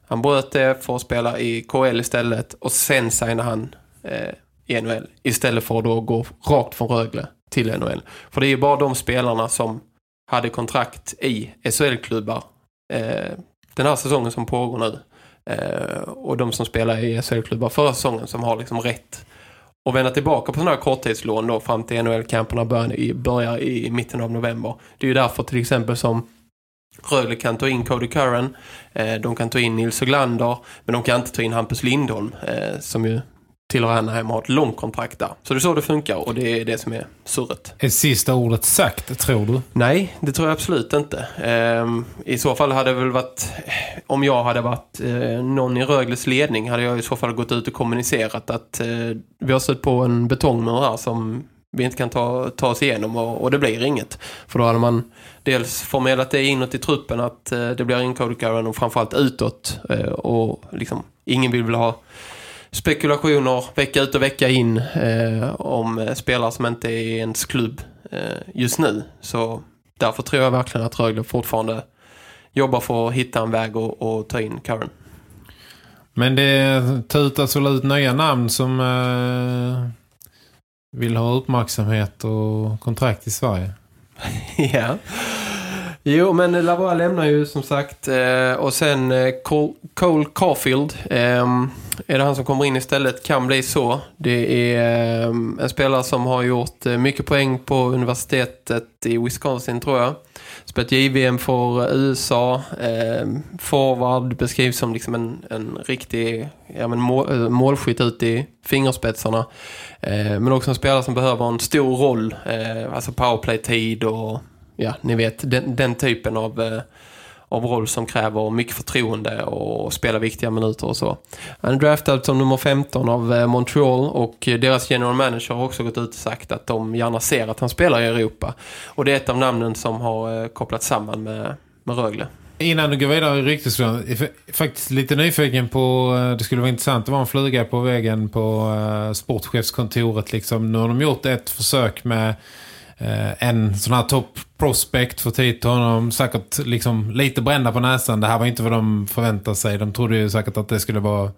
[SPEAKER 6] han bröt det för att spela i KL istället och sen signade han eh, i NHL istället för att då gå rakt från Rögle till NHL. För det är ju bara de spelarna som hade kontrakt i SHL-klubbar eh, den här säsongen som pågår nu. Eh, och de som spelar i SHL-klubbar förra säsongen som har liksom rätt och vända tillbaka på sådana här korttidslån då fram till NHL-camperna börjar i, börjar i mitten av november. Det är ju därför till exempel som Rögle kan ta in Cody Curran, eh, de kan ta in Nils Oglander, men de kan inte ta in Hampus Lindholm eh, som ju tillhör Anaheim har ett långt kontrakt där. Så det är så det funkar och det är det som är surret.
[SPEAKER 2] Är sista ordet sagt, tror du?
[SPEAKER 6] Nej, det tror jag absolut inte. Ehm, I så fall hade det väl varit, om jag hade varit eh, någon i Rögles ledning hade jag i så fall gått ut och kommunicerat att eh, vi har stött på en betongmur här som vi inte kan ta, ta oss igenom och, och det blir inget. För då hade man dels förmedlat det inåt i truppen att eh, det blir inkodikaren och framförallt utåt eh, och liksom ingen vill väl ha spekulationer vecka ut och vecka in eh, om spelare som inte är i ens klubb eh, just nu. Så därför tror jag verkligen att Rögle fortfarande jobbar för att hitta en väg och, och ta in Karen.
[SPEAKER 2] Men det tutas väl ut nya namn som eh, vill ha uppmärksamhet och kontrakt i Sverige. (laughs)
[SPEAKER 6] ja. Jo, men Lavoie lämnar ju som sagt eh, och sen eh, Cole, Cole Caulfield eh, är det han som kommer in istället kan bli så. Det är ehm, en spelare som har gjort eh, mycket poäng på universitetet i Wisconsin tror jag. Spelat JVM för USA. Ehm, forward beskrivs som liksom en, en riktig ja, men mål, eh, målskytt ut i fingerspetsarna. Ehm, men också en spelare som behöver en stor roll. Eh, alltså powerplay-tid och ja, ni vet, den, den typen av, av roll som kräver mycket förtroende och spela viktiga minuter och så. Han är draftad som nummer 15 av eh, Montreal och eh, deras general manager har också gått ut och sagt att de gärna ser att han spelar i Europa. Och det är ett av namnen som har eh, kopplats samman med, med Rögle.
[SPEAKER 2] Innan du går vidare i ryktesfrågan, jag är faktiskt lite nyfiken på, det skulle vara intressant att vara en fluga på väggen på sportchefskontoret. Liksom. Nu har de gjort ett försök med Eh, en sån här top prospect för hit honom. Säkert liksom lite brända på näsan. Det här var inte vad de förväntade sig. De trodde ju säkert att det skulle vara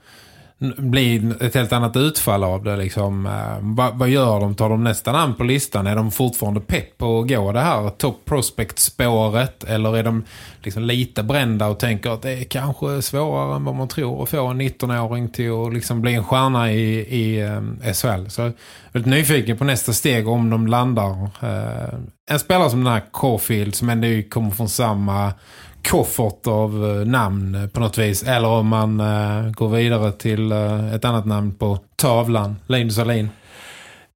[SPEAKER 2] bli ett helt annat utfall av det liksom. Eh, vad, vad gör de? Tar de nästa namn på listan? Är de fortfarande pepp på att gå det här top prospect-spåret? Eller är de liksom lite brända och tänker att det är kanske svårare än vad man tror att få en 19-åring till att liksom bli en stjärna i, i eh, um, SHL. Så jag är väldigt nyfiken på nästa steg om de landar. Uh, en spelare som den här Caulfield som ändå kommer från samma koffert av uh, namn på något vis. Eller om man uh, går vidare till uh, ett annat namn på tavlan. Linus Alin.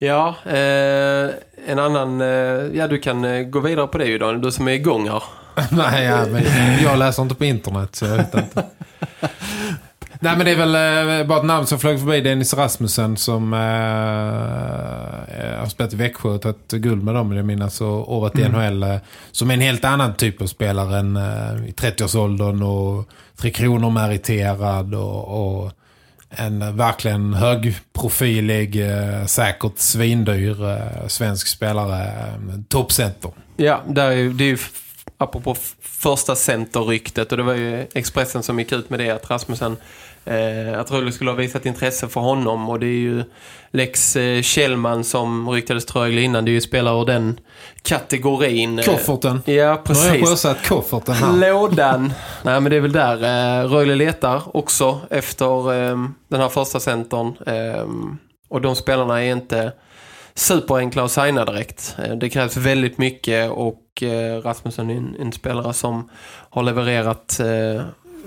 [SPEAKER 6] Ja, eh, en annan... Eh, ja, du kan eh, gå vidare på det ju Daniel, du som är igång här. (laughs)
[SPEAKER 2] Nej, ja, men jag läser inte på internet så jag vet inte. (laughs) Nej, men det är väl eh, bara ett namn som flög förbi Dennis Rasmussen som eh, har spelat i Växjö och tagit guld med dem, vill jag minnas, och, varit i NHL. Eh, som är en helt annan typ av spelare än eh, i 30-årsåldern och Tre Kronor meriterad och, och en verkligen högprofilig, eh, säkert svindyr eh, svensk spelare, eh, toppcenter.
[SPEAKER 6] Ja, där är, det är ju apropå första centerryktet och det var ju Expressen som gick ut med det att Rasmussen Eh, att Rögle skulle ha visat intresse för honom och det är ju Lex eh, Kjellman som ryktades till Rögle innan. Det är ju spelare ur den kategorin. Eh,
[SPEAKER 2] Kofferten.
[SPEAKER 6] Ja,
[SPEAKER 2] Nu har jag
[SPEAKER 6] precis.
[SPEAKER 2] sjösatt kofferten här.
[SPEAKER 6] Lådan. (laughs) Nej, men det är väl där. Eh, Rögle letar också efter eh, den här första centern. Eh, och de spelarna är inte superenkla att signa direkt. Eh, det krävs väldigt mycket och eh, Rasmussen är en, en spelare som har levererat eh,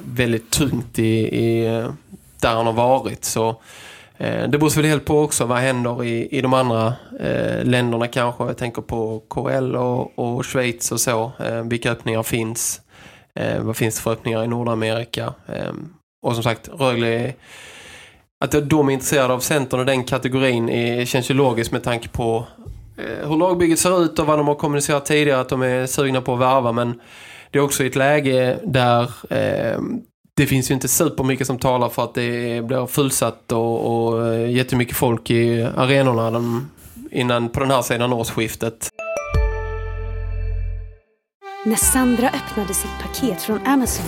[SPEAKER 6] väldigt tungt i, i, där han har varit. Så eh, det beror väl helt på också vad händer i, i de andra eh, länderna kanske. Jag tänker på KL och, och Schweiz och så. Eh, vilka öppningar finns? Eh, vad finns det för öppningar i Nordamerika? Eh, och som sagt, Rögle är, att de är intresserade av centern och den kategorin är, känns ju logiskt med tanke på eh, hur lagbygget ser ut och vad de har kommunicerat tidigare att de är sugna på att värva men det är också i ett läge där eh, det finns ju inte supermycket som talar för att det blir fullsatt och, och eh, jättemycket folk i arenorna de, innan på den här sidan årsskiftet.
[SPEAKER 7] När Sandra öppnade sitt paket från Amazon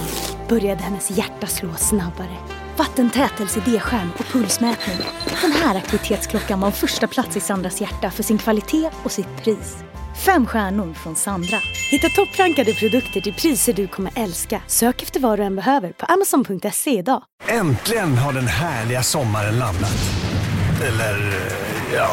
[SPEAKER 7] började hennes hjärta slå snabbare. Vattentät LCD-skärm och pulsmätning. Den här aktivitetsklockan var första plats i Sandras hjärta för sin kvalitet och sitt pris. Fem stjärnor från Sandra. Hitta topprankade produkter till priser du kommer älska. Sök efter vad du än behöver på amazon.se idag.
[SPEAKER 8] Äntligen har den härliga sommaren landat. Eller, eh, ja.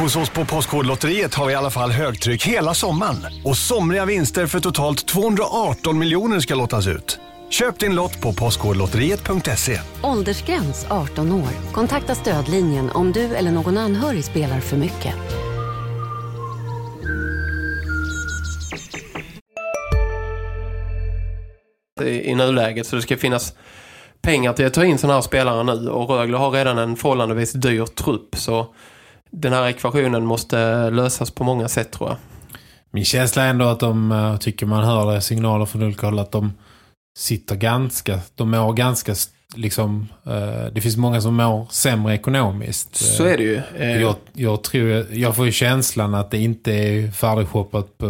[SPEAKER 8] Hos oss på Postkodlotteriet har vi i alla fall högtryck hela sommaren. Och somriga vinster för totalt 218 miljoner ska lottas ut. Köp din lott på postkodlotteriet.se.
[SPEAKER 9] Åldersgräns 18 år. Kontakta stödlinjen om du eller någon anhörig spelar för mycket.
[SPEAKER 6] I, i nuläget. Så det ska finnas pengar till att ta in sådana här spelare nu. Och Rögle har redan en förhållandevis dyr trupp. Så den här ekvationen måste lösas på många sätt tror jag.
[SPEAKER 2] Min känsla är ändå att de uh, tycker man hör signaler från olika håll att de sitter ganska, de mår ganska liksom, uh, det finns många som mår sämre ekonomiskt.
[SPEAKER 6] Så är det ju. Eh,
[SPEAKER 2] Jag, jag tror, jag får ju känslan att det inte är färdigshoppat på,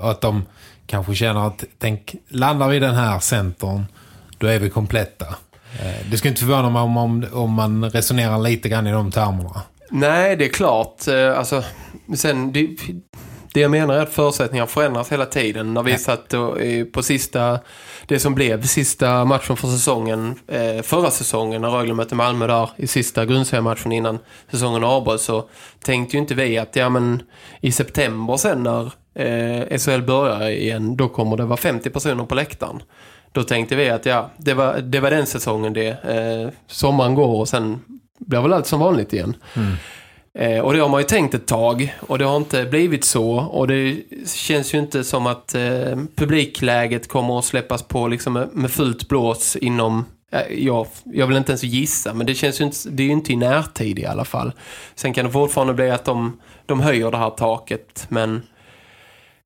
[SPEAKER 2] att de kanske känner att tänk, landar vi den här centern då är vi kompletta. Eh, Det skulle inte förvåna mig om, om, om man resonerar lite grann i de termerna.
[SPEAKER 6] Nej, det är klart. Eh, Alltså, sen, det, det jag menar är att förutsättningar förändras hela tiden. När vi
[SPEAKER 2] Ja.
[SPEAKER 6] satt eh, på sista, det som blev sista matchen för säsongen, förra säsongen när Rögle mötte Malmö där i sista grundseriematchen innan säsongen avbröts så tänkte ju inte vi att ja, men, i september sen när eh, SHL börjar igen, då kommer det vara 50 personer på läktaren. Då tänkte vi att ja, det var, det var den säsongen det. Eh, sommaren går och sen blir väl allt som vanligt igen. Eh, och det har man ju tänkt ett tag och det har inte blivit så och det känns ju inte som att eh, publikläget kommer att släppas på liksom med, med fullt blås inom eh, jag, jag vill inte ens gissa men det känns ju inte, det är ju inte i närtid i alla fall. Sen kan det fortfarande bli att de, de höjer det här taket men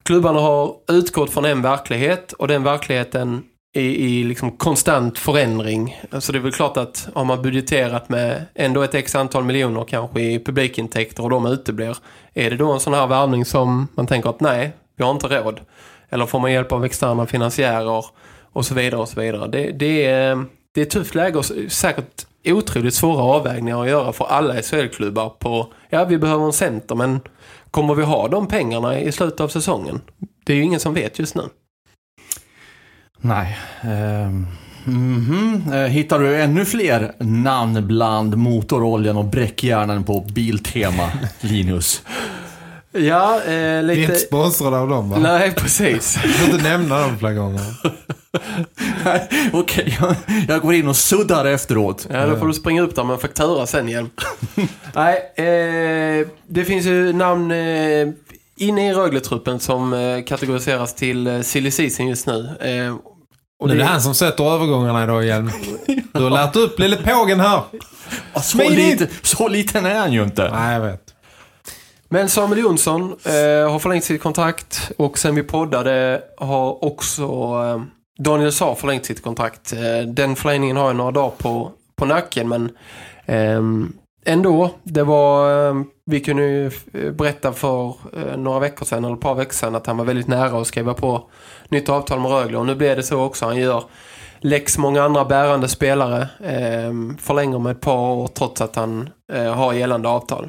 [SPEAKER 6] klubbarna har utgått från en verklighet och den verkligheten är i liksom konstant förändring. Så det är väl klart att har man budgeterat med ändå ett x antal miljoner kanske i publikintäkter och de uteblir. Är det då en sån här värvning som man tänker att nej, vi har inte råd. Eller får man hjälp av externa finansiärer och så vidare och så vidare. Det, det, är, det är ett tufft läge och säkert otroligt svåra avvägningar att göra för alla SHL-klubbar på, ja vi behöver en center men kommer vi ha de pengarna i slutet av säsongen? Det är ju ingen som vet just nu.
[SPEAKER 5] Nej. Mhm. Eh, Hittar du ännu fler namn bland motoroljan och bräckhjärnan på Biltema, (laughs) Linus?
[SPEAKER 6] Ja, eh,
[SPEAKER 2] Vi är
[SPEAKER 6] lite...
[SPEAKER 2] inte sponsrade av dem va?
[SPEAKER 6] Nej, precis.
[SPEAKER 2] Jag får inte nämna dem flera gånger. (laughs) (laughs)
[SPEAKER 5] Okej, jag, jag går in och suddar efteråt.
[SPEAKER 6] Ja, då får du springa upp där med en faktura sen igen. (laughs) Nej, eh, det finns ju namn eh, inne i Rögle-truppen som eh, kategoriseras till eh, silly season just nu. Eh, och
[SPEAKER 2] Nu är det han som sätter övergångarna idag igen. (laughs) Du har lärt upp lille pågen här.
[SPEAKER 5] Så, lite, så liten är han ju inte.
[SPEAKER 2] Nej, jag vet.
[SPEAKER 6] Men Samuel Jonsson eh, har förlängt sitt kontrakt och sen vi poddade har också eh, Daniel Saar förlängt sitt kontrakt. Eh, den förlängningen har jag några dagar på, på nacken men ehm, ändå, det var, eh, vi kunde ju eh, berätta för eh, några veckor sedan eller ett par veckor sedan att han var väldigt nära att skriva på nytt avtal med Rögle och nu blev det så också. Han gör Lex många andra bärande spelare. Eh, förlänger med ett par år trots att han har gällande avtal.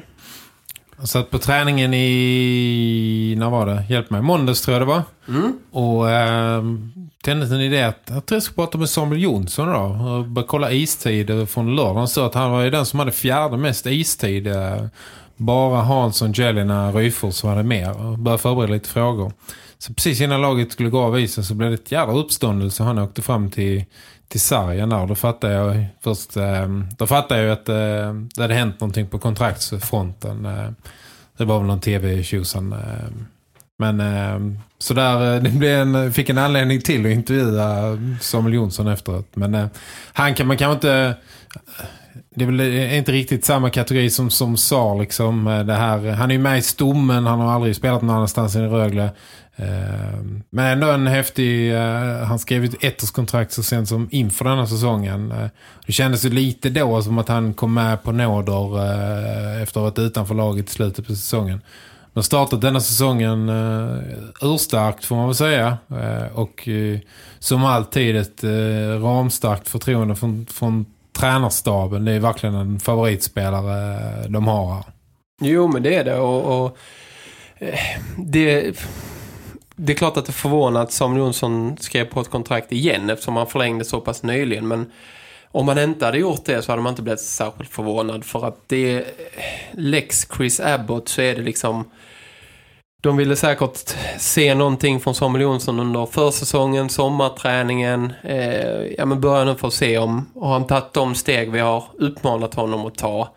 [SPEAKER 2] Jag satt på träningen i, när var det? Hjälp mig, måndags tror jag det var.
[SPEAKER 6] Mm.
[SPEAKER 2] Och eh, tändes en idé att jag tror jag ska prata med Samuel Jonsson då. Och börja kolla istid från lördagen. Så att han var ju den som hade fjärde mest istid. Eh, bara Hansson, Jelena, Ryfors som hade mer. Och började förbereda lite frågor. Så precis innan laget skulle gå av isen så blev det ett jävla uppståndelse. Han åkte fram till, till sargen där. Då fattade jag först eh, då fattade jag att eh, det hade hänt någonting på kontraktsfronten. Det var väl någon tv-tjosan. Men eh, så där, eh, det blev en, fick en anledning till att intervjua Samuel Jonsson efteråt. Men eh, han kan man kanske inte... Eh, det är väl eh, inte riktigt samma kategori som, som Sar liksom. Det här, han är ju med i stommen, han har aldrig spelat någon annanstans än i Rögle. Eh, Men ändå en häftig... Han skrev ett ettårskontrakt så sent som inför denna säsongen. Det kändes ju lite då som att han kom med på nåder efter att ha varit utanför laget i slutet på säsongen. De har startat denna säsongen uh, urstarkt får man väl säga. Uh, och uh, som alltid ett uh, ramstarkt förtroende från, från tränarstaben. Det är verkligen en favoritspelare de har här.
[SPEAKER 6] Jo, men det är det. Och, och det, det är klart att det förvånar att Samuel Jonsson skrev på ett kontrakt igen eftersom han förlängde så pass nyligen. Men om man inte hade gjort det så hade man inte blivit särskilt förvånad. För att det är Lex Chris Abbott så är det liksom... De ville säkert se någonting från Samuel Jonsson under försäsongen, sommarträningen. Eh, ja, men börja nu för att se om har han tagit de steg vi har uppmanat honom att ta.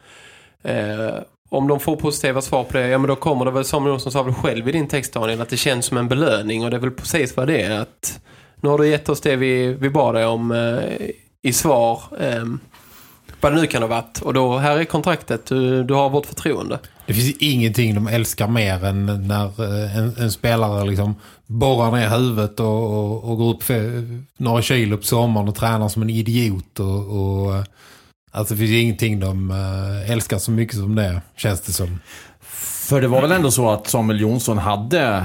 [SPEAKER 6] Eh, om de får positiva svar på det, ja men då kommer det väl Samuel Jonsson sa väl själv i din text Daniel att det känns som en belöning och det är väl precis vad det är. Att nu har du gett oss det vi, vi bad dig om eh, i svar. Eh, vad det nu kan ha varit. Och då, här är kontraktet, du, du har vårt förtroende.
[SPEAKER 2] Det finns ingenting de älskar mer än när eh, en, en spelare liksom borrar ner huvudet och, och, och går upp några kilo på sommaren och tränar som en idiot. Och, och, eh, alltså det finns ingenting de eh, älskar så mycket som det, känns det som.
[SPEAKER 5] För det var väl ändå så att Samuel Jonsson hade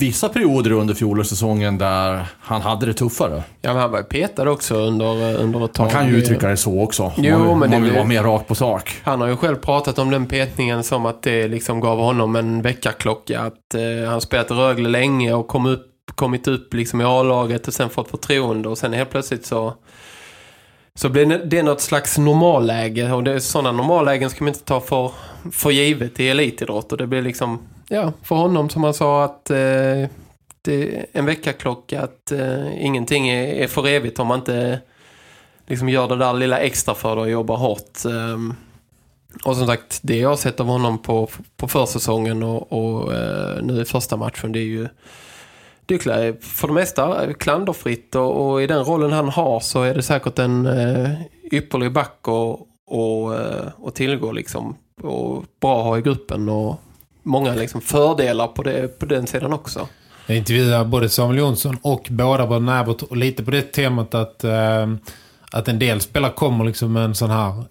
[SPEAKER 5] vissa perioder under fjolårssäsongen där han hade det tuffare.
[SPEAKER 6] Ja, men han var ju petad också under, eh, under ett tag.
[SPEAKER 5] Man kan ju uttrycka det så också.
[SPEAKER 6] Jo,
[SPEAKER 5] man,
[SPEAKER 6] men det
[SPEAKER 5] man vill vara mer rakt på sak.
[SPEAKER 6] Han har ju själv pratat om den petningen som att det liksom gav honom en veckaklocka. Att eh, han spelat i Rögle länge och kom upp, kommit upp liksom i A-laget och sen fått förtroende. Och sen helt plötsligt så, så blir det- det något slags normalläge. Och det, är sådana normallägen ska man inte ta för, för givet i elitidrott. Och det blir liksom, ja, för honom som han sa att... Eh, det är en veckaklocka att eh, ingenting är, är för evigt om man inte liksom gör det där lilla extra för det och jobbar hårt. Eh, och som sagt, det jag har sett av honom på, på försäsongen och, och eh, nu i första matchen, det är ju det är för det mesta klanderfritt och, och i den rollen han har så är det säkert en eh, ypperlig back och, och, och tillgå liksom. Och bra att ha i gruppen och många liksom fördelar på, det, på den sidan också.
[SPEAKER 2] Jag intervjuar både Samuel Jonsson och båda på Abbott och lite på det temat att, eh, att en del spelare kommer liksom med en sån här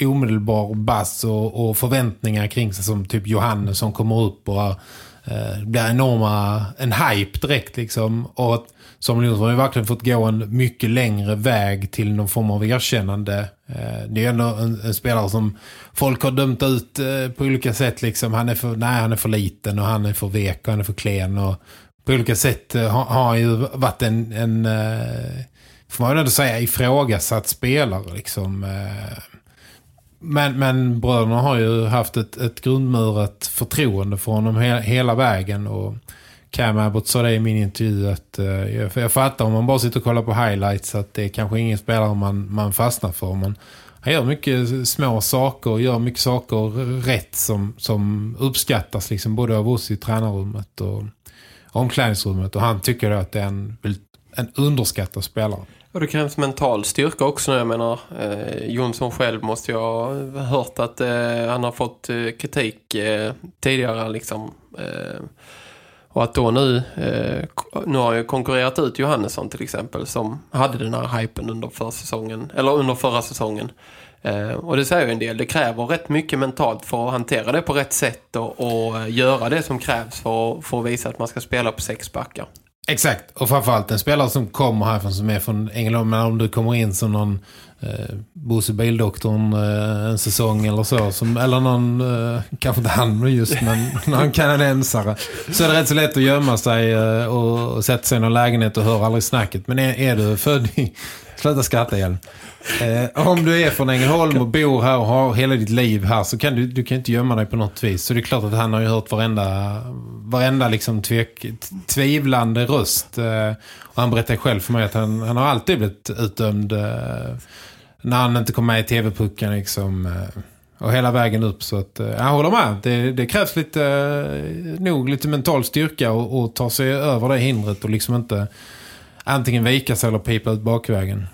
[SPEAKER 2] omedelbar bass och, och förväntningar kring sig som typ Johannes som kommer upp och Eh, det blir enorma, en hype direkt liksom. Och att Samuel Jonsson har ju verkligen fått gå en mycket längre väg till någon form av erkännande. Eh, det är ändå en, en spelare som folk har dömt ut eh, på olika sätt liksom. Han är för, nej, han är för liten och han är för vek och han är för klen och på olika sätt har, har han ju varit en, en får man väl ändå säga, ifrågasatt spelare liksom. Men, men bröderna har ju haft ett, ett grundmurat förtroende för honom he, hela vägen. Och Cam Abbott sa det i min intervju att uh, jag, jag fattar om man bara sitter och kollar på highlights att det är kanske ingen spelare man, man fastnar för. Men han gör mycket små saker och gör mycket saker rätt som, som uppskattas liksom både av oss i tränarrummet och omklädningsrummet. Och han tycker då att det är en, en underskattad spelare.
[SPEAKER 6] Och det krävs mental styrka också. Jag menar, eh, Jonsson själv måste ju ha hört att eh, han har fått eh, kritik eh, tidigare liksom. Eh, och att då nu, eh, nu har han ju konkurrerat ut Johannesson till exempel som hade den här hypen under försäsongen, eller under förra säsongen. Eh, och det säger ju en del, det kräver rätt mycket mentalt för att hantera det på rätt sätt och, och göra det som krävs för, för att visa att man ska spela på sex backar.
[SPEAKER 2] Exakt, och framförallt en spelare som kommer härifrån som är från England. Men om du kommer in som någon eh, Bosse Bildoktorn eh, en säsong eller så. Som, eller någon, eh, kanske inte han just, men (laughs) någon kanadensare. Så är det rätt så lätt att gömma sig eh, och, och sätta sig i någon lägenhet och höra aldrig snacket. Men är, är du född i... Sluta skratta igen. Eh, om du är från Ängelholm och bor här och har hela ditt liv här så kan du, du kan inte gömma dig på något vis. Så det är klart att han har ju hört varenda, varenda liksom tvek, tvivlande röst. Eh, och han berättar själv för mig att han, han har alltid blivit utdömd eh, när han inte kom med i tv-pucken liksom. Eh, och hela vägen upp så att eh, jag håller med. Det, det krävs lite eh, nog lite mental styrka och, och ta sig över det hindret och liksom inte antingen vika sig eller pipa ut bakvägen.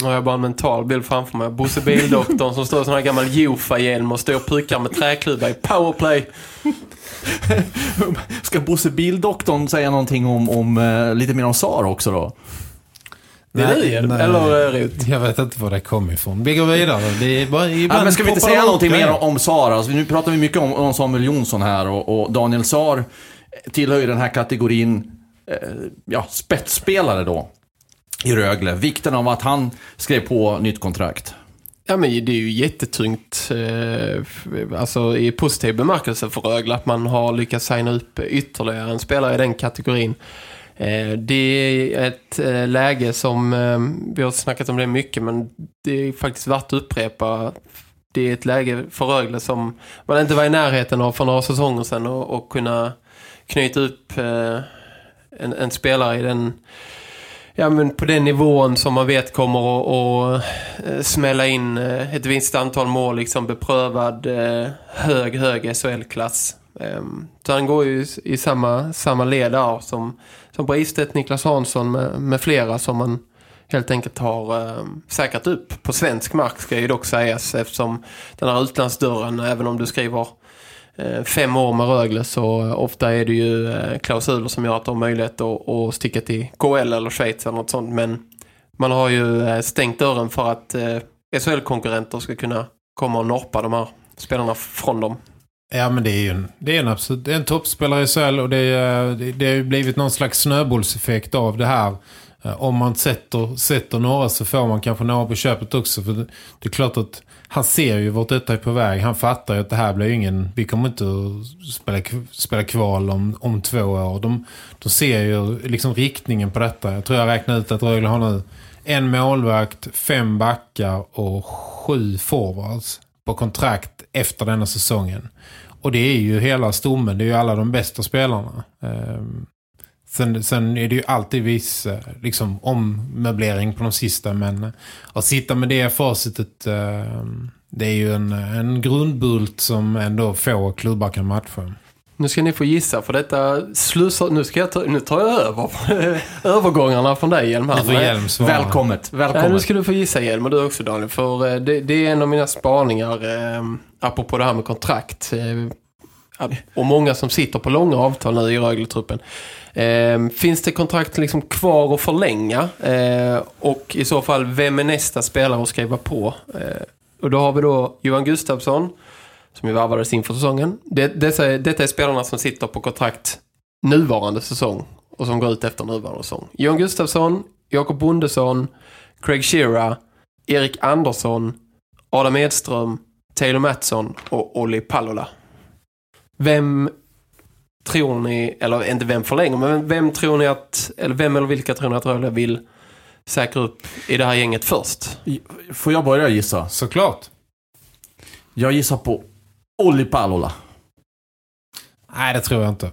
[SPEAKER 6] Nu har jag bara en mental bild framför mig. Bosse Bildoktorn som står i sån här gammal Jofa-hjälm och står och puckar med träklubba i powerplay. (laughs)
[SPEAKER 5] Ska Bosse Bildoktorn säga någonting om, om eh, lite mer om SAR också då?
[SPEAKER 6] Det är det, eller eh, Rot?
[SPEAKER 2] Jag vet inte var det kommer ifrån. Vi går vidare. Det är bara,
[SPEAKER 5] Ja, men ska vi inte säga någonting mer om, om SAR? Alltså, nu pratar vi mycket om, om Samuel Jonsson här och, och Daniel SAR tillhör ju den här kategorin Eh, ja, spetsspelare då i Rögle. Vikten av att han skrev på nytt kontrakt.
[SPEAKER 6] Ja men det är ju jättetungt eh, alltså i positiv bemärkelse för Rögle att man har lyckats signa upp ytterligare en spelare i den kategorin. Eh, det är ett eh, läge som eh, vi har snackat om det mycket men det är faktiskt värt att upprepa. Det är ett läge för Rögle som man inte var i närheten av för några säsonger sedan och, och kunna knyta upp eh, en, en spelare i den ja, men på den nivån som man vet kommer att, att eh, smälla in eh, ett visst antal mål, liksom beprövad eh, hög, hög SHL-klass. Ehm, så han går ju i samma, samma led där som, som Bristedt, Niklas Hansson med, med flera som man helt enkelt har ehm, säkrat upp på svensk mark ska ju dock sägas eftersom den här utlandsdörren, även om du skriver Eh, fem år med Rögle så eh, ofta är det ju eh, klausuler som gör att de har möjlighet att, att sticka till KL eller Schweiz eller något sånt. Men man har ju stängt dörren för att SHL-konkurrenter ska kunna komma och norpa de här spelarna från dem.
[SPEAKER 2] Ja, men det är ju en, det är en, absolut, det är en toppspelare i SHL och det, är, det, det har ju blivit någon slags snöbollseffekt av det här. Eh, om man sätter, sätter några så får man kanske några på köpet också. För det, det är klart att han ser ju vart detta är på väg. Han fattar ju att det här blir ingen... Vi kommer inte att spela, spela kval om, om två år. De, de ser ju liksom riktningen på detta. Jag tror jag räknar ut att Rögle har nu en målvakt, fem backar och sju forwards på kontrakt efter denna säsongen. Och det är ju hela stommen. Det är ju alla de bästa spelarna. Ehm, Sen, sen är det ju alltid viss eh, liksom, ommöblering på de sista. Men att sitta med det facitet, eh, det är ju en, en grundbult som ändå få klubbar kan matcha.
[SPEAKER 6] Nu ska ni få gissa för detta slussar, nu, ska jag ta, nu tar jag över (laughs) övergångarna från dig Hjelm. här.
[SPEAKER 2] Hjelm svara.
[SPEAKER 5] Välkommet,
[SPEAKER 6] Nej, nu
[SPEAKER 5] välkommet.
[SPEAKER 6] ska du få gissa Hjelm och du också Daniel. För eh, det, det är en av mina spaningar eh, apropå det här med kontrakt. Eh, och många som sitter på långa avtal nu i Rögle-truppen. Eh, finns det kontrakt liksom kvar att förlänga? Eh, och i så fall, vem är nästa spelare att skriva på? Eh, och då har vi då Johan Gustafsson som ju varvades inför säsongen. Det, dessa, detta är spelarna som sitter på kontrakt nuvarande säsong och som går ut efter nuvarande säsong. Johan Gustafsson, Jakob Bondesson, Craig Shearer, Erik Andersson, Adam Edström, Taylor Mattsson och Olli Pallola. Vem tror ni, eller inte vem förlänger, men vem tror ni att, eller vem eller vilka tror ni att Rögle vill säkra upp i det här gänget först?
[SPEAKER 5] Får jag börja gissa?
[SPEAKER 2] Såklart.
[SPEAKER 5] Jag gissar på Olli Palola.
[SPEAKER 2] Nej, det tror jag inte.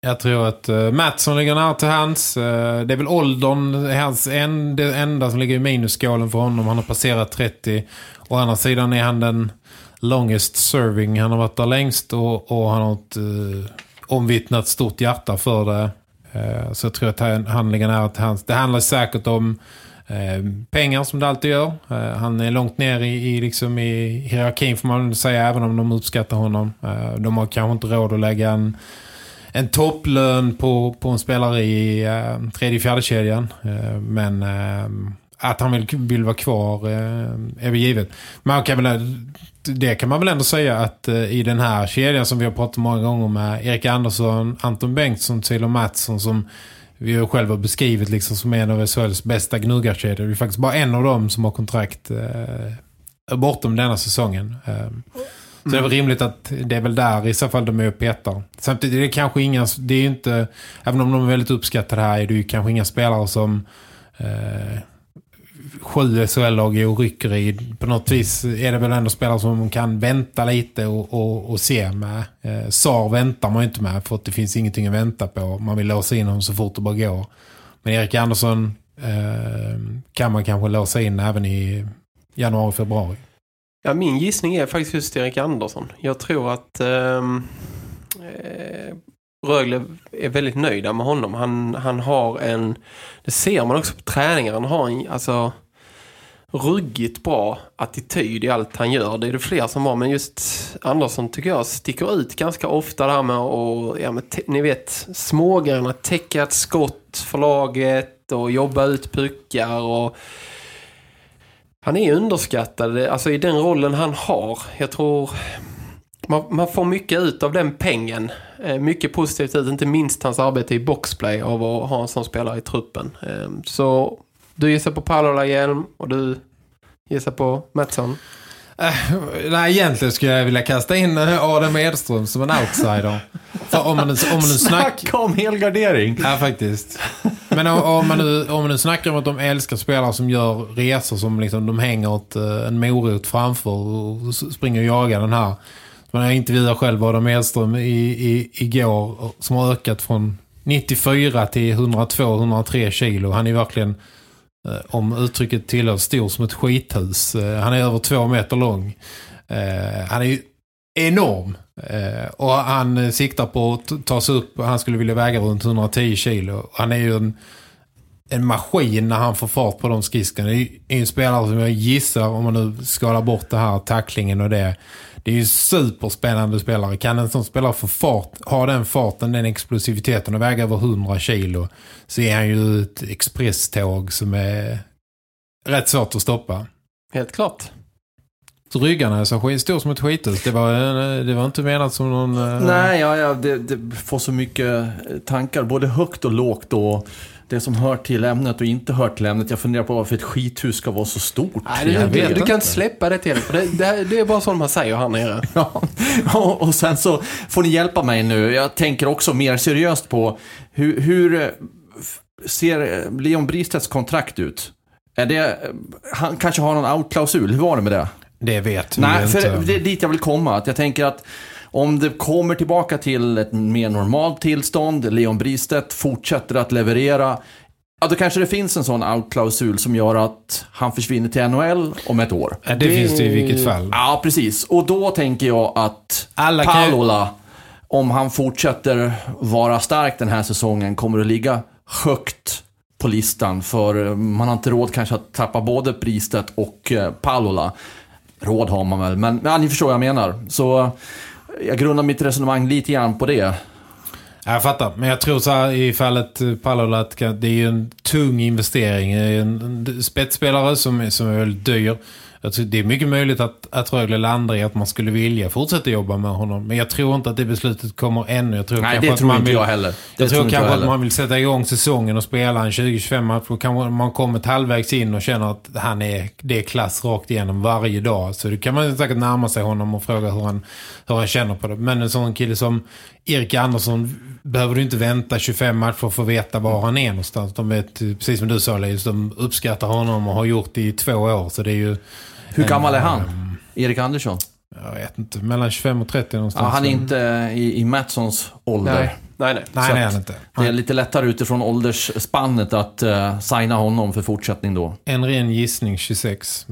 [SPEAKER 2] Jag tror att uh, Mattsson ligger nära till hans. Uh, det är väl åldern, hans en, det enda som ligger i minusskålen för honom. Han har passerat 30. Å andra sidan är han den longest serving. Han har varit där längst och, och han har ett eh, omvittnat stort hjärta för det. Eh, så jag tror att handlingen är att han. Det handlar säkert om eh, pengar som det alltid gör. Eh, han är långt ner i, i, liksom i hierarkin får man väl säga även om de uppskattar honom. Eh, de har kanske inte råd att lägga en, en topplön på, på en spelare i eh, tredje fjärde kedjan. Eh, men eh, att han vill, vill vara kvar eh, är väl givet. Man kan väl, det kan man väl ändå säga att eh, i den här kedjan som vi har pratat många gånger med Erik Andersson, Anton Bengtsson, Taylor Mattsson som vi har själva beskrivit liksom som en av SHLs bästa gnuggarkedjor. Det är faktiskt bara en av dem som har kontrakt eh, bortom denna säsongen. Eh, så det är väl rimligt att det är väl där i så fall de är och petar. Samtidigt är det kanske inga, det är ju inte, även om de är väldigt uppskattade här är det ju kanske inga spelare som eh, sju SHL-lag och rycker i. På något vis är det väl ändå spelare som kan vänta lite och, och, och se med. Eh, SAR väntar man ju inte med för att det finns ingenting att vänta på. Man vill låsa in honom så fort det bara går. Men Erik Andersson eh, kan man kanske låsa in även i januari, februari.
[SPEAKER 6] Ja, min gissning är faktiskt just Erik Andersson. Jag tror att ehm, eh, Rögle är väldigt nöjda med honom. Han, han har en, det ser man också på träningar, han har en alltså, ruggigt bra attityd i allt han gör. Det är det fler som har, men just Andersson tycker jag sticker ut ganska ofta där med att, ja, men ni vet, smågrejerna, täcka ett skott för laget och jobba ut puckar och han är underskattad, alltså i den rollen han har. Jag tror man, man får mycket ut av den pengen. Eh, mycket positivt ut, inte minst hans arbete i boxplay av att ha en sån spelare i truppen. Eh, så du gissar på Palola Hjelm och du gissar på Mattsson.
[SPEAKER 2] Äh, nej, egentligen skulle jag vilja kasta in eh, Adam Edström som en outsider. För om man, om man nu snack...
[SPEAKER 5] Snacka om helgardering!
[SPEAKER 2] Ja, faktiskt. Men om, om, man nu, om man nu snackar om att de älskar spelare som gör resor som liksom de hänger ett, eh, en morot framför och springer och jagar den här. Men jag intervjuade själv Adam Edström i, i, igår som har ökat från 94 till 102-103 kilo. Han är verkligen, eh, Eh, om uttrycket tillhör, stor som ett skithus. Eh, han är över två meter lång. Eh, han är ju enorm. Och han siktar på att ta sig upp. Han skulle vilja väga runt 110 kilo. Han är ju en, en maskin när han får fart på de skridskorna. Det är ju en spelare som jag gissar, om man nu skalar bort det här, tacklingen och det. Det är ju superspännande spelare. Kan en sån spelare få fart, ha den farten, den explosiviteten och väga över 100 kilo så är han ju ett expresståg som är rätt svårt att stoppa.
[SPEAKER 6] Helt klart.
[SPEAKER 2] Så ryggarna är så stor som ett skithus. Det var, eh, det var inte menat som någon... eh,
[SPEAKER 5] Nej, ja, ja, det, det får så mycket eh, tankar, både högt och lågt och det som hör till ämnet och inte hör till ämnet. Jag funderar på varför ett skithus ska vara så stort.
[SPEAKER 6] Nej, du,
[SPEAKER 5] Jag
[SPEAKER 6] du,
[SPEAKER 5] vet
[SPEAKER 6] du kan
[SPEAKER 5] inte.
[SPEAKER 6] släppa det till. För det, det, det är bara sånt man säger här nere. (laughs)
[SPEAKER 5] Ja, och, och sen så får ni hjälpa mig nu. Jag tänker också mer seriöst på hur, hur eh, ser eh, Leon Bristedts kontrakt ut? Är det, eh, han kanske har någon out-klausul, hur var det med det?
[SPEAKER 2] Det vet vi
[SPEAKER 5] Nej,
[SPEAKER 2] inte.
[SPEAKER 5] för det är dit jag vill komma. Att jag tänker att om det kommer tillbaka till ett mer normalt tillstånd, Leon Bristedt fortsätter att leverera, ja då kanske det finns en sån out-klausul som gör att han försvinner till NHL om ett år.
[SPEAKER 2] Ja, det, finns det i vilket fall.
[SPEAKER 5] Ja, precis. Och då tänker jag att
[SPEAKER 2] Alla kan
[SPEAKER 5] Palola, om han fortsätter vara stark den här säsongen, kommer att ligga högt på listan. För eh, man har inte råd kanske att tappa både Pristet och eh, Palola. Råd har man väl, men ja, ni förstår vad jag menar. Så eh, jag grundar mitt resonemang lite grann på det.
[SPEAKER 2] Jag fattar, men jag tror så här i fallet eh, Pallola att det är ju en tung investering. Det är En en spetsspelare som, är- som är väldigt dyr. Tror det är mycket möjligt att, att Rögle landar i att man skulle vilja fortsätta jobba med honom. Men jag tror inte att det beslutet kommer ännu. Jag tror
[SPEAKER 5] Nej,
[SPEAKER 2] kanske
[SPEAKER 5] det
[SPEAKER 2] att
[SPEAKER 5] tror
[SPEAKER 2] man
[SPEAKER 5] inte
[SPEAKER 2] vill,
[SPEAKER 5] jag heller. Det
[SPEAKER 2] Jag
[SPEAKER 5] tror
[SPEAKER 2] tror kanske
[SPEAKER 5] jag
[SPEAKER 2] att man vill sätta igång säsongen och spela en 20-25 matcher. Kanske man kommit halvvägs in och känner att han är, det är klass rakt igenom varje dag. Så det kan man säkert närma sig honom och fråga hur han, hur han känner på det. Men en sån kille som Erik Andersson behöver du inte vänta 25 matcher för att få veta var han är någonstans. De vet, precis som du sa Leif, de uppskattar honom och har gjort det i två år. Så det är ju...
[SPEAKER 5] Hur
[SPEAKER 2] en,
[SPEAKER 5] gammal är han?
[SPEAKER 2] ehm,
[SPEAKER 5] Erik Andersson?
[SPEAKER 2] Jag vet inte, mellan 25 och 30 någonstans.
[SPEAKER 5] Ja, han är inte i, i Mattssons ålder.
[SPEAKER 6] Nej, nej. nej.
[SPEAKER 2] Nej,
[SPEAKER 5] Så
[SPEAKER 2] det är
[SPEAKER 5] att
[SPEAKER 2] han inte.
[SPEAKER 5] Det är lite lättare utifrån åldersspannet att uh, signa honom för fortsättning då.
[SPEAKER 2] En ren gissning 26.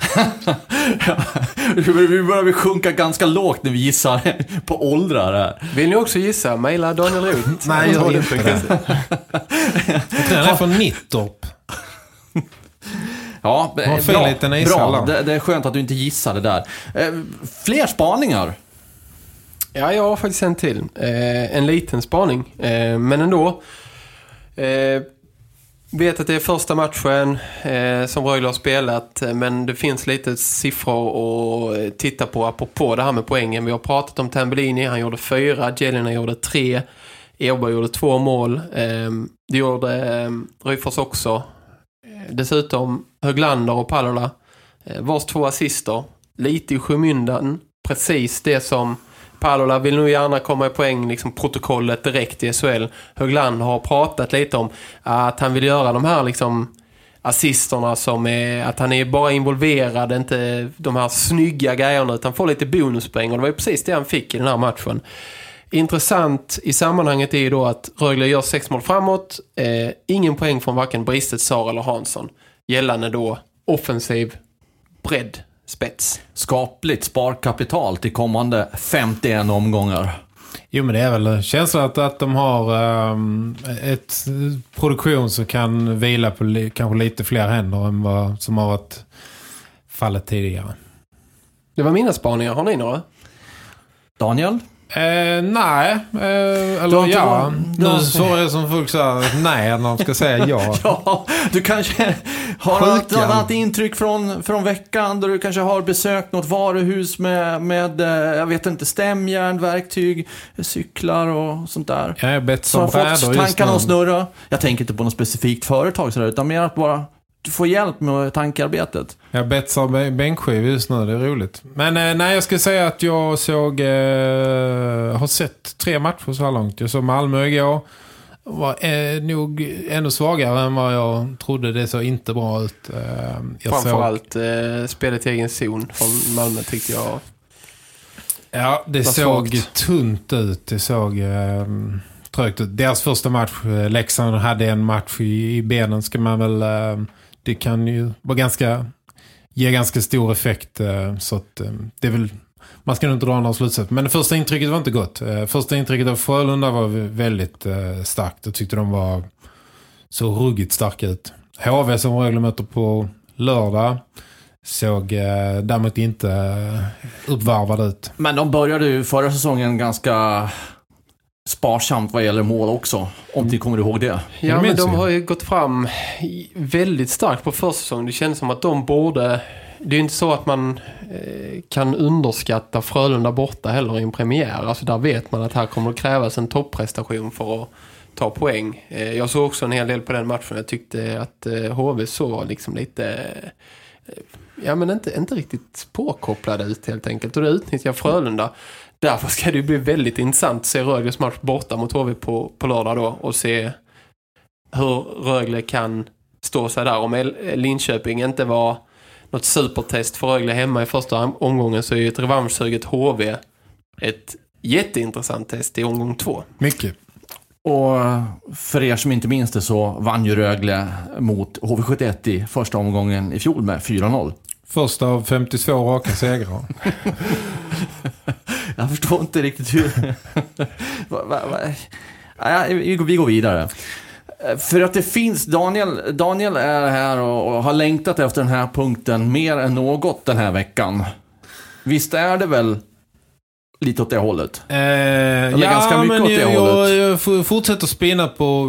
[SPEAKER 2] (laughs)
[SPEAKER 5] vi börjar vi sjunka ganska lågt när vi gissar på åldrar här.
[SPEAKER 6] Vill ni också gissa? Maila Daniel Roth. (laughs)
[SPEAKER 2] Nej, gör inte det. Jag tror han är från Nittorp.
[SPEAKER 5] Ja, bra. bra. Det, det är skönt att du inte gissade där. Eh, fler spaningar?
[SPEAKER 6] Ja, jag har faktiskt en till. Eh, en liten spaning, eh, men ändå. Vet att det är första matchen eh, som Rögle har spelat, eh, men det finns lite siffror att eh, titta på apropå det här med poängen. Vi har pratat om Tambellini, han gjorde fyra, Jelena gjorde tre Eberberg gjorde två mål. Eh, det gjorde eh, Ryfors också. Eh, dessutom Höglander och Pallola eh, vars två assister. Lite i skymundan. Precis det som Palola vill nog gärna komma i poäng liksom protokollet direkt i SHL. Högland har pratat lite om att han vill göra de här liksom assisterna som är att han är bara involverad, inte de här snygga grejerna utan får lite bonuspoäng och det var ju precis det han fick i den här matchen. Intressant i sammanhanget är ju då att Rögle gör sex mål framåt. Eh, ingen poäng från varken Bristet, Sara eller Hansson. Gällande då offensiv bredd, spets.
[SPEAKER 5] Skapligt sparkapital till kommande 51 omgångar.
[SPEAKER 2] Jo men det är väl känslan att, att de har um, ett produktion som kan vila på li, kanske lite fler händer än vad som har varit fallet tidigare.
[SPEAKER 6] Det var mina spaningar. Har ni några?
[SPEAKER 5] Daniel?
[SPEAKER 2] Eh, nej, eh, eller
[SPEAKER 5] har
[SPEAKER 2] ja.
[SPEAKER 5] har-
[SPEAKER 2] Nu svarar jag som folk säger nej när de ska säga ja. (laughs)
[SPEAKER 5] Ja, du kanske har något annat intryck från, från veckan då du kanske har besökt något varuhus med, med eh, jag vet inte, stämjärn, verktyg, cyklar och sånt där.
[SPEAKER 2] Jag är bett
[SPEAKER 5] Så har
[SPEAKER 2] som
[SPEAKER 5] fått tankarna att snurra. Jag tänker inte på något specifikt företag sådär, utan mer att bara du får hjälp med tankearbetet.
[SPEAKER 2] Jag betsar bä- bänkskiv just nu, det är roligt. Men eh, nej, jag ska säga att jag såg, eh, har sett tre matcher så här långt. Jag såg Malmö igår. Var eh, nog ännu svagare än vad jag trodde. Det såg inte bra ut. Eh, jag såg,
[SPEAKER 6] Framförallt eh, spelet i egen zon från Malmö tyckte jag.
[SPEAKER 2] ja, det såg
[SPEAKER 6] svagt.
[SPEAKER 2] tunt ut. Det såg eh, trögt ut. Deras första match, eh, Leksand hade en match i, i benen ska man väl... Eh, det kan ju vara ganska... Ge ganska stor effekt. Eh, så att eh, det är väl... Man ska nog inte dra några slutsatser. Men det första intrycket var inte gott. Eh, första intrycket av Frölunda var väldigt starkt. Jag tyckte de var så ruggigt starka ut. HV som Rögle möter på lördag såg eh, däremot inte uppvarvad ut.
[SPEAKER 5] Men de började ju förra säsongen ganska sparsamt vad gäller mål också. Om ni kommer ihåg det.
[SPEAKER 2] Ja,
[SPEAKER 6] men de har ju gått fram väldigt starkt på försäsongen. Det känns som att de borde... Det är inte så att man eh, kan underskatta Frölunda borta heller i en premiär. Alltså där vet man att här kommer det krävas en topprestation för att ta poäng. Eh, jag såg också en hel del på den matchen. Jag tyckte att eh, HV såg liksom lite... Ja, men inte, inte riktigt påkopplade ut helt enkelt. Och det utnyttjar Frölunda. Därför ska det bli väldigt intressant att se Rögles match borta mot HV på, på lördag då och se hur Rögle kan stå sig där. Om Linköping inte var något supertest för Rögle hemma i första omgången så är ju ett revanschsuget HV ett jätteintressant test i omgång två.
[SPEAKER 2] Mycket.
[SPEAKER 5] Och för er som inte minns det så vann ju Rögle mot HV71 i första omgången i fjol med 4-0.
[SPEAKER 2] Första av 52 raka segrar. (laughs)
[SPEAKER 5] Jag förstår inte riktigt hur... va, va, va? Ja, vi, går- vi går vidare. För att det finns, Daniel, Daniel är här och, och har längtat efter den här punkten mer än något den här veckan. Visst är det väl lite åt det hållet?
[SPEAKER 2] Eh,
[SPEAKER 5] Eller ganska mycket
[SPEAKER 2] men
[SPEAKER 5] åt det
[SPEAKER 2] jag,
[SPEAKER 5] hållet.
[SPEAKER 2] jag, jag fortsätter spinna på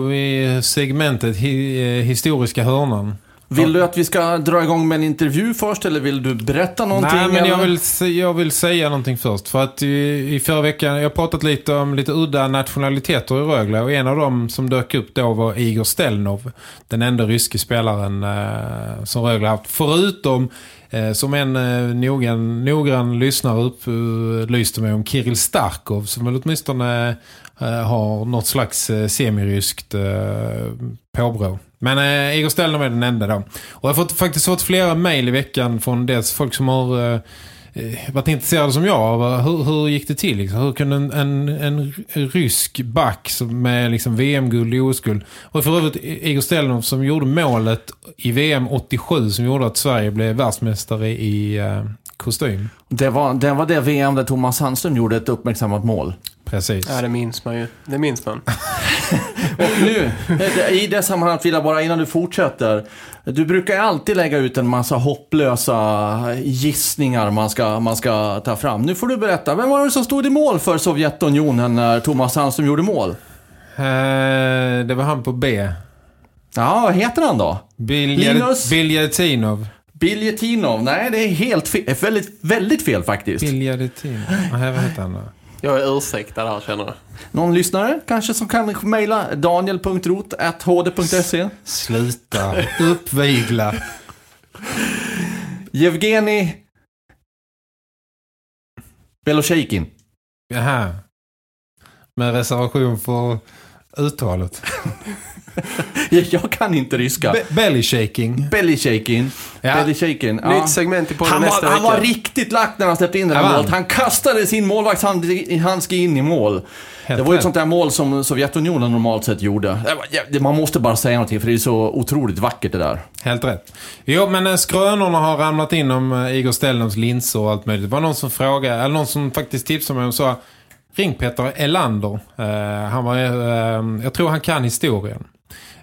[SPEAKER 2] segmentet hi, eh, historiska hörnan.
[SPEAKER 5] Vill du att vi ska dra igång med en intervju först eller vill du berätta någonting?
[SPEAKER 2] Nej, men jag vill, jag vill säga någonting först. För att i, i förra veckan, jag har pratat lite om lite udda nationaliteter i Rögle. Och en av dem som dök upp då var Igor Stelnov. Den enda ryske spelaren eh, som Rögle haft. Förutom, eh, som en eh, noggrann, noggrann lyssnare upplyste mig om Kirill Starkov. Som väl åtminstone eh, har något slags eh, semiryskt eh, påbrå. Men eh, Igor Stelnov är den enda då. Och jag har fått, faktiskt fått flera mejl i veckan från dels folk som har eh, eh, varit intresserade som jag av eh, hur, hur gick det till? Liksom? Hur kunde en, en, en rysk back med liksom VM-guld och OS-guld och för övrigt Igor Stelnov som gjorde målet i VM 87 som gjorde att Sverige blev världsmästare i eh, kostym.
[SPEAKER 5] Det var, det var det VM där Thomas Sandström gjorde ett uppmärksammat mål.
[SPEAKER 2] Precis.
[SPEAKER 6] Ja, det minns man ju. Det minns man. (laughs)
[SPEAKER 5] Och nu, i det sammanhanget vill jag bara innan du fortsätter. Du brukar ju alltid lägga ut en massa hopplösa gissningar man ska, man ska ta fram. Nu får du berätta, vem var det som stod i mål för Sovjetunionen när Thomas Sandström gjorde mål?
[SPEAKER 2] Eh, det var han på B.
[SPEAKER 5] Ja, vad heter han då? Linus?
[SPEAKER 2] Biljatinov.
[SPEAKER 5] Biljetinov? Nej, det är helt fel. Väldigt, väldigt fel faktiskt.
[SPEAKER 2] Biljatinov. Nej, vad heter han då?
[SPEAKER 6] Jag är ursäktad här känner jag.
[SPEAKER 5] Någon lyssnare kanske som kan mejla daniel.rot.hd.se
[SPEAKER 2] Sluta uppvigla. (laughs)
[SPEAKER 5] Evgeni Belosejkin.
[SPEAKER 2] Jaha. Med reservation för uttalet. (laughs) (laughs)
[SPEAKER 5] Jag, kan inte ryska.
[SPEAKER 2] Be- belly shaking.
[SPEAKER 5] Belly shaking.
[SPEAKER 2] Ja.
[SPEAKER 5] Belly shaking.
[SPEAKER 6] Nytt segment i podden
[SPEAKER 5] han,
[SPEAKER 6] nästa
[SPEAKER 5] var, han
[SPEAKER 6] vecka.
[SPEAKER 5] var riktigt lack när han släppte in det där
[SPEAKER 2] Ja,
[SPEAKER 5] målet. Han kastade sin målvaktshandske in i mål.
[SPEAKER 2] Helt
[SPEAKER 5] det var ju ett sånt där mål som Sovjetunionen normalt sett gjorde. Ja, Man måste bara säga någonting för det är så otroligt vackert det där.
[SPEAKER 2] Helt rätt. Jo, men eh, skrönorna har ramlat in om eh, Igor Stellums linser och allt möjligt. Det var någon som frågade, eller någon som faktiskt tipsade mig och sa Ring Peter Elander. Eh, han var, eh, jag tror han kan historien.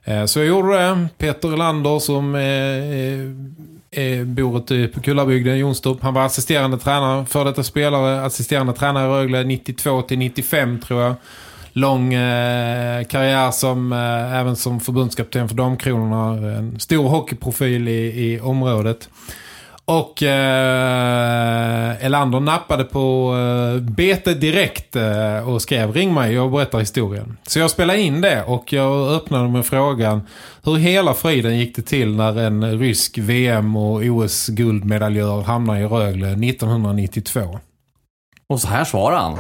[SPEAKER 2] Eh, så jag gjorde det. Peter Elander som eh, eh, eh, bor ute på Kullabygden, Jonstorp. Han var assisterande tränare, för detta spelare, assisterande tränare i Rögle 92 till 95 tror jag. Lång eh, karriär som eh, även som förbundskapten för Damkronorna. En stor hockeyprofil i, i området. Och eh, Elander nappade på eh, bete direkt eh, och skrev ring mig och berättar historien. Så jag spelade in det och jag öppnade med frågan hur hela friden gick det till när en rysk VM- och OS-guldmedaljör hamnade i Rögle 1992.
[SPEAKER 5] Och så här svarar han.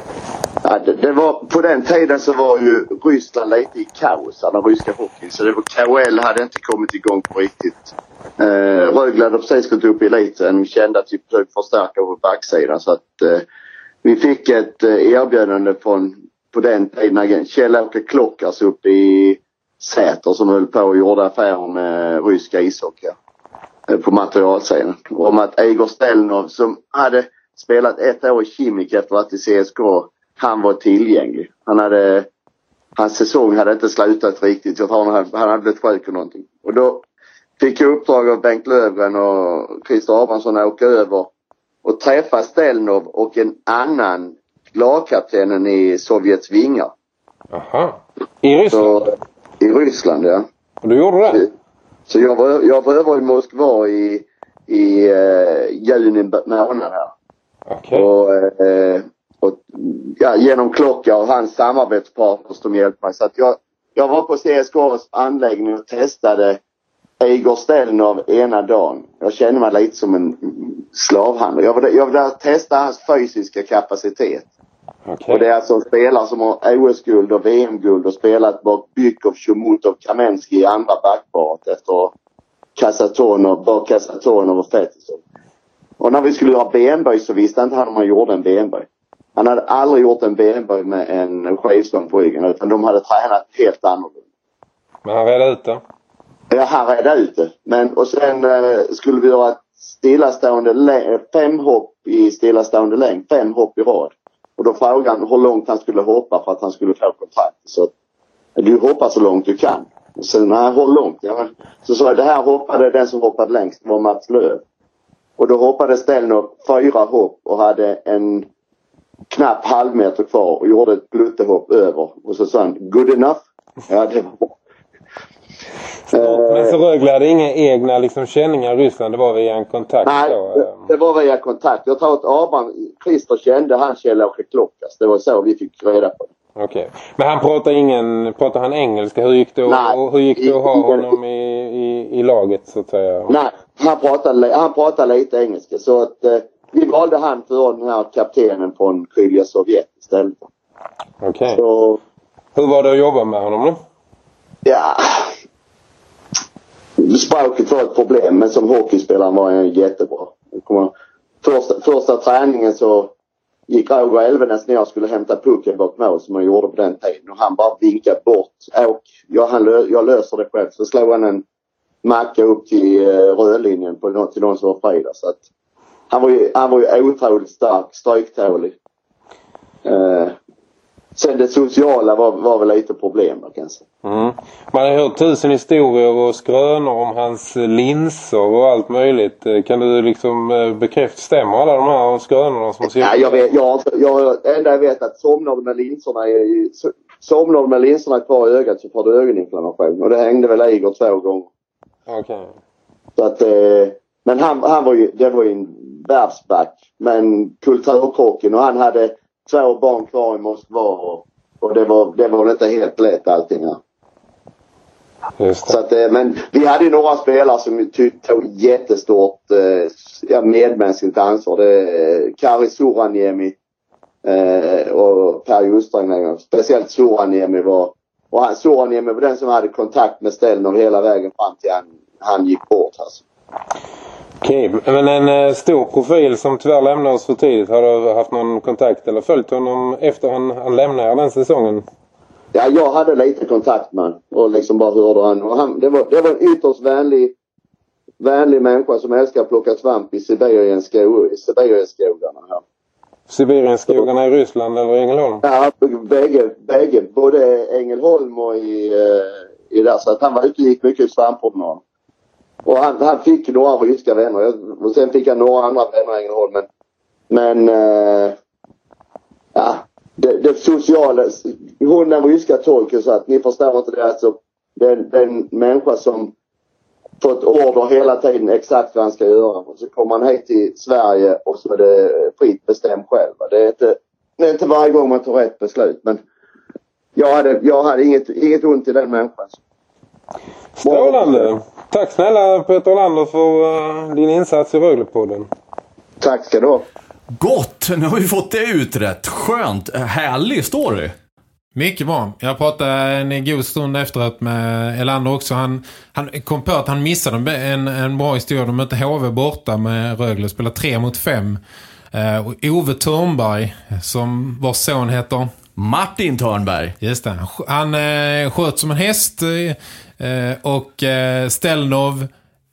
[SPEAKER 10] Ja, det, det var, på den tiden så var ju Ryssland lite i kaos, den ryska hockeyn. Så det var, KHL hade inte kommit igång på riktigt. Eh, Rögle hade precis gått upp i eliten och kände att vi försökte förstärka på backsidan. Så att eh, vi fick ett eh, erbjudande från, på den tiden, Kjell-Åke Klockas uppe i Säter som höll på och gjorde affärer med ryska ishockey eh, på materialsidan. Om att Igor Stelnov som hade spelat ett år i Kimik efter att i CSKA, han var tillgänglig. Han hade, hans säsong hade inte slutat riktigt. Jag tror han hade, han hade blivit sjuk och någonting. Och då fick jag uppdrag av Bengt Lövgren och Christer Abrahamsson att åka över och träffa Stelnov och en annan lagkaptenen i Sovjets vingar.
[SPEAKER 11] Aha. I Ryssland?
[SPEAKER 10] Så, I Ryssland ja.
[SPEAKER 11] Och du gjorde det?
[SPEAKER 10] Så jag var, jag var över i Moskva i, i uh, juni månad här.
[SPEAKER 11] Okej.
[SPEAKER 10] Och, eh, och ja, genom Klocka och hans samarbetspartners som hjälpte mig. Så att jag, jag var på CSKAs anläggning och testade Igor Stelnov ena dagen. Jag kände mig lite som en slavhandlare. Jag där, jag och testade hans fysiska kapacitet.
[SPEAKER 11] Okej.
[SPEAKER 10] Och det är alltså en spelare som har OS-guld och VM-guld och spelat bak Bykov, Chomutov, Kamensky i andra backparet efter Kasatonov, bak Kasatonov och Fetisov. Och när vi skulle göra benböj så visste inte han om han gjorde en benböj. Han hade aldrig gjort en benböj med en skivstång på ryggen utan de hade tränat helt annorlunda.
[SPEAKER 11] Men han redde ut det?
[SPEAKER 10] Ja, här är det ute. Men och sen eh, skulle vi göra ett stillastående fem hopp i stillastående längd. Fem hopp i rad. Och då frågade han hur långt han skulle hoppa för att han skulle få kontrakt. Så att, du hoppar så långt du kan. Och sen, nej, hur långt? Ja, så sa jag, det här hoppade den som hoppade längst var Mats Lööf. Och då hoppade Stelnov fyra hopp och hade en knapp halvmeter kvar och gjorde ett pluttehopp över. Och så sa han, good enough? Ja, det var bra.
[SPEAKER 11] Men så Rögle hade inga egna liksom, känningar i Ryssland? Det var via en kontakt
[SPEAKER 10] Nej, det, det var via kontakt. Jag tror att Abraham, Christer kände han Kjell-Åke Klockas. Det var så vi fick reda på det.
[SPEAKER 11] Okej. Men han pratar ingen... Pratar han engelska? Hur gick det,
[SPEAKER 10] Nej.
[SPEAKER 11] och, hur gick det att ha honom i, i, i laget så att säga?
[SPEAKER 10] Nej, han pratade, han pratade lite engelska. Så att eh, vi valde han för den här kaptenen från Krylja Sovjet istället.
[SPEAKER 11] Okej.
[SPEAKER 10] Så,
[SPEAKER 11] Hur var det att jobba med honom då?
[SPEAKER 10] ja. Språket var ett problem men som hockeyspelare var han jättebra. Första, första träningen så gick Roger Elvenäs ner och skulle hämta pucken bak mål som han gjorde på den tiden. Och han bara vinkade bort. Åk, jag, han lö, jag löser det själv. Så slog han en macka upp till eh, rödlinjen på någon, till någon som var fri där. Så att, han var ju, han var ju otroligt stark, stryktålig. Uh, sen det sociala var, var väl lite problem där kanske.
[SPEAKER 11] Mm. Man har hört tusen historier och skrönor om hans linser och allt möjligt. Eh, Kan du liksom eh, bekräfta, stämmer alla de här skrönorna som
[SPEAKER 10] Ja, jag vet, jag, jag, enda jag vet är att somnar du med linserna i, somnar du med linserna kvar i ögat så får du ögoninflammation. Och det hängde väl Igor två gånger.
[SPEAKER 11] Okej.
[SPEAKER 10] Så att, eh, men han, han var ju, det var ju en världsback. Men kulturkrocken och han hade två barn kvar i Moskva och, och det, var, det var inte helt lätt allting här. Så att, eh, men vi hade ju några spelare som tog jättestort eh, ja, medmänskligt ansvar. Det är Kari Soraniemi eh, och Per Ljungström. Speciellt Soraniemi var och han, Soraniemi var den som hade kontakt med Stelnov hela vägen fram till han, han gick bort. Alltså.
[SPEAKER 11] Okej, men en eh, stor profil som tyvärr lämnade oss för tidigt. Har du haft någon kontakt eller följt honom efter han, han lämnade den säsongen?
[SPEAKER 10] Ja, jag hade lite kontakt med honom och liksom bara hörde han. Och han det, var, det var en ytterst vänlig, vänlig människa som älskar att plocka svamp i Sibiriensko- Sibirienskogarna. här.
[SPEAKER 11] Sibirienskogarna i Ryssland eller Ängelholm?
[SPEAKER 10] Ja, bägge, bägge. Både Ängelholm och i, eh, i där. Så att han var ute och gick mycket i svamppromenad. Och han, han fick några ryska vänner. Och sen fick han några andra vänner i Ängelholm. Men, men eh, ja, det, det sociala. Hon den ryska tolken sa att ni förstår inte det. Alltså, det, är, det är en människa som fått order hela tiden exakt vad han ska göra. Och så kommer han hit till Sverige och så är det fritt bestämt själv. Det är inte, det är inte varje gång man tar rätt beslut. Men jag hade, jag hade inget, inget ont i den människan.
[SPEAKER 11] Strålande! Tack snälla Peter Olander för eh, din insats i Röglepodden.
[SPEAKER 10] Tack ska du ha.
[SPEAKER 5] Gott! Nu har vi fått det utrett. Skönt. Härlig story.
[SPEAKER 2] Mycket bra. Jag pratade en god stund efteråt med Elander också. Han, han kom på att han missade en, en bra historia. De mötte HV borta med Rögle. Spelade tre mot fem. Eh, och Ove Törnberg, som vår son heter...
[SPEAKER 5] Martin Törnberg.
[SPEAKER 2] Just det. Han eh, sköt som en häst. Eh, och eh, Stelnov,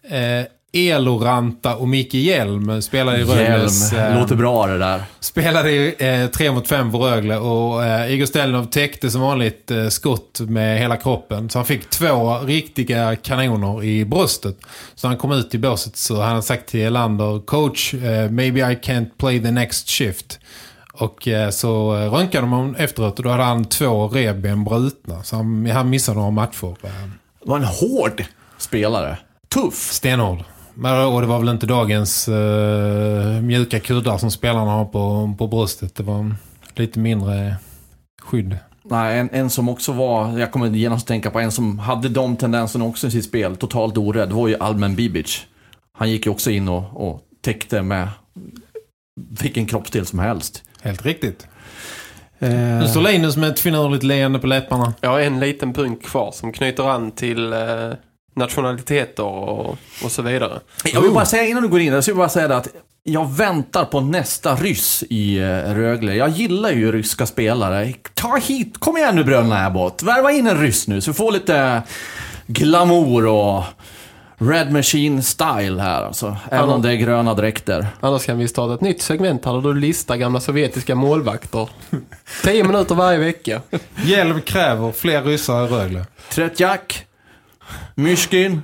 [SPEAKER 2] eh, Eloranta och Micke Hjelm spelade i Rögles...
[SPEAKER 5] Hjälm.
[SPEAKER 2] eh,
[SPEAKER 5] Låter bra det där.
[SPEAKER 2] Spelade i eh, tre mot fem för Rögle och eh, Igor Stelnov täckte som vanligt eh, skott med hela kroppen. Så han fick två riktiga kanoner i bröstet. Så han kom ut i båset så han hade sagt till Elander, coach, eh, maybe I can't play the next shift. Och så röntgade de honom efteråt och då hade han två revben brutna. Så han, han missade några matcher.
[SPEAKER 5] Var en hård spelare. Tuff.
[SPEAKER 2] Stenhård. Men, och det var väl inte dagens eh, mjuka kuddar som spelarna har på, på bröstet. Det var lite mindre skydd.
[SPEAKER 5] Nej, en, en som också var, jag kommer genast tänka på en som hade de tendenserna också i sitt spel, totalt orädd, var ju Almen Bibic. Han gick ju också in och, och täckte med vilken kroppsdel som helst.
[SPEAKER 2] Helt riktigt.
[SPEAKER 5] Eh,
[SPEAKER 2] Nu står Linus med ett finurligt leende på läpparna.
[SPEAKER 6] Jag har en liten punkt kvar som knyter an till eh, nationaliteter och, och så vidare.
[SPEAKER 5] Jag vill bara säga innan du går in, jag vill bara säga det att jag väntar på nästa ryss i eh, Rögle. Jag gillar ju ryska spelare. Ta hit, kom igen nu Bröderna Abbott. Värva in en ryss nu så vi får lite glamour och Red Machine style här alltså. Även om det är gröna dräkter.
[SPEAKER 6] Annars kan vi starta ett nytt segment här där du listar gamla sovjetiska målvakter. Tio minuter varje vecka. (laughs)
[SPEAKER 2] Hjälm kräver fler ryssar i Rögle.
[SPEAKER 5] Tretjak, Myrskin.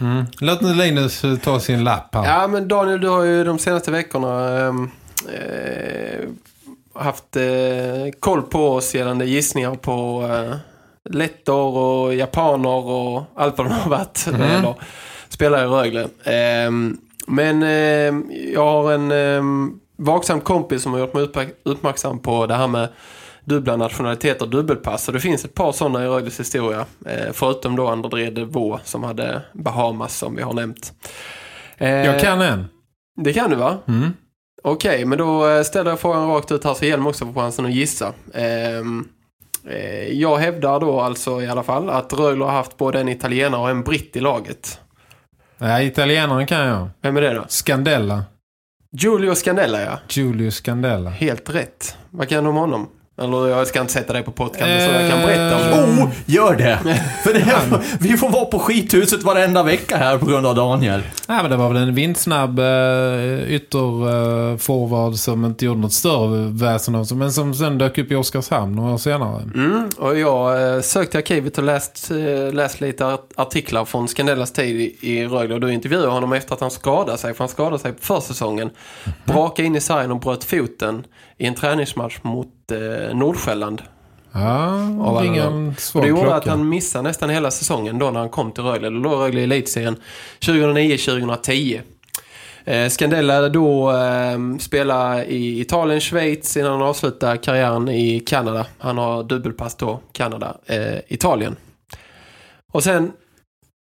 [SPEAKER 2] Mm. Låt nu Linus eh, ta sin lapp här.
[SPEAKER 6] Ja, men Daniel, du har ju de senaste veckorna ehm, eh, haft eh, koll på oss gällande gissningar på eh, letter och japaner och allt vad de har varit.
[SPEAKER 2] Mhm.
[SPEAKER 6] Eller spelar i Rögle. Ehm, men ehm, jag har en ehm, vaksam kompis som har gjort mig uppmärk- uppmärksam på det här med dubbla nationaliteter, dubbelpass. Och det finns ett par sådana i Rögles historia. Eh, förutom då André Devaux som hade Bahamas som vi har nämnt. Eh,
[SPEAKER 2] Jag kan en.
[SPEAKER 6] Det kan du va?
[SPEAKER 2] Mm.
[SPEAKER 6] Okej, men då eh, ställer jag frågan rakt ut här så Hjelm också får chansen att gissa. Eh, jag hävdar då alltså i alla fall att Rögle har haft både en italienare och en britt i laget.
[SPEAKER 2] Ja, italienaren kan jag.
[SPEAKER 6] Vem är det då?
[SPEAKER 2] Scandella.
[SPEAKER 6] Giulio Scandella, ja.
[SPEAKER 2] Giulio Scandella.
[SPEAKER 6] Helt rätt. Vad kan du om honom? Eller jag ska inte sätta dig på pottkanten så jag kan berätta om
[SPEAKER 5] Oh, gör det! För det här, vi får vara på skithuset varenda vecka här på grund av Daniel.
[SPEAKER 2] Nej, men det var väl en vindsnabb uh, ytterforward som inte gjorde något större väsen av sig, men som sen dök upp i Oskarshamn några år senare.
[SPEAKER 6] Mm, och jag eh, sökte arkivet och läst, eh, läst lite art- artiklar från Scandellas tid i, i Rögle och då intervjuade jag honom efter att han skadade sig, för han skadade sig på försäsongen. Brakade in i sargen och bröt foten i en träningsmatch mot eh, Nordsjälland.
[SPEAKER 2] Ja,
[SPEAKER 6] Av alla
[SPEAKER 2] ringa
[SPEAKER 6] lag.
[SPEAKER 2] en
[SPEAKER 6] Och
[SPEAKER 2] svag
[SPEAKER 6] det gjorde
[SPEAKER 2] klocka.
[SPEAKER 6] att han missade nästan hela säsongen då när han kom till Rögle. Då låg Rögle i elitserien 2009-2010. Eh, Scandella då eh, spelar i Italien, Schweiz innan han avslutar karriären i Kanada. Han har dubbelpass då, Kanada, eh, Italien. Och sen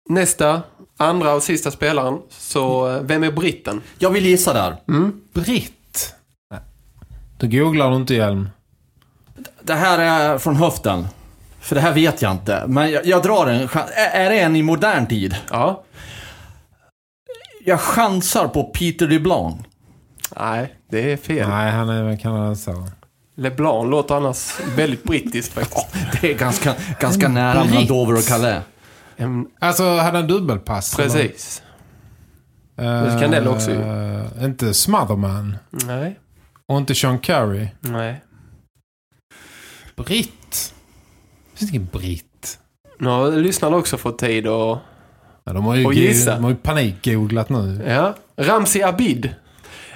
[SPEAKER 6] nästa, andra och sista spelaren. Så eh, vem är britten?
[SPEAKER 5] Jag vill gissa där.
[SPEAKER 2] Britt. Då googlar du inte Hjelm.
[SPEAKER 5] Det här är från höften. För det här vet jag inte. Men jag, jag drar en chans. Är, är det en i modern tid?
[SPEAKER 6] Ja.
[SPEAKER 5] Jag chansar på Peter DeBlanc.
[SPEAKER 6] Nej, det är fel.
[SPEAKER 2] Nej, han är väl kanadensare.
[SPEAKER 6] LeBlanc låter annars väldigt brittiskt faktiskt. (laughs)
[SPEAKER 5] Det är ganska, ganska nära mellan. Dover och Calais.
[SPEAKER 6] En,
[SPEAKER 2] Alltså, hade han dubbelpass?
[SPEAKER 6] precis.
[SPEAKER 2] Eller?
[SPEAKER 6] Det kan det också ju.
[SPEAKER 2] Eh, Inte Smotherman.
[SPEAKER 6] Nej,
[SPEAKER 2] Och inte Sean Curry.
[SPEAKER 6] nej.
[SPEAKER 2] Britt. Finns det ingen britt?
[SPEAKER 6] Nu har lyssnarna också fått tid och...
[SPEAKER 2] Ja, de har ju,
[SPEAKER 6] Och gissa.
[SPEAKER 2] de har ju panikgooglat nu.
[SPEAKER 6] Ja. Ramsi Abid.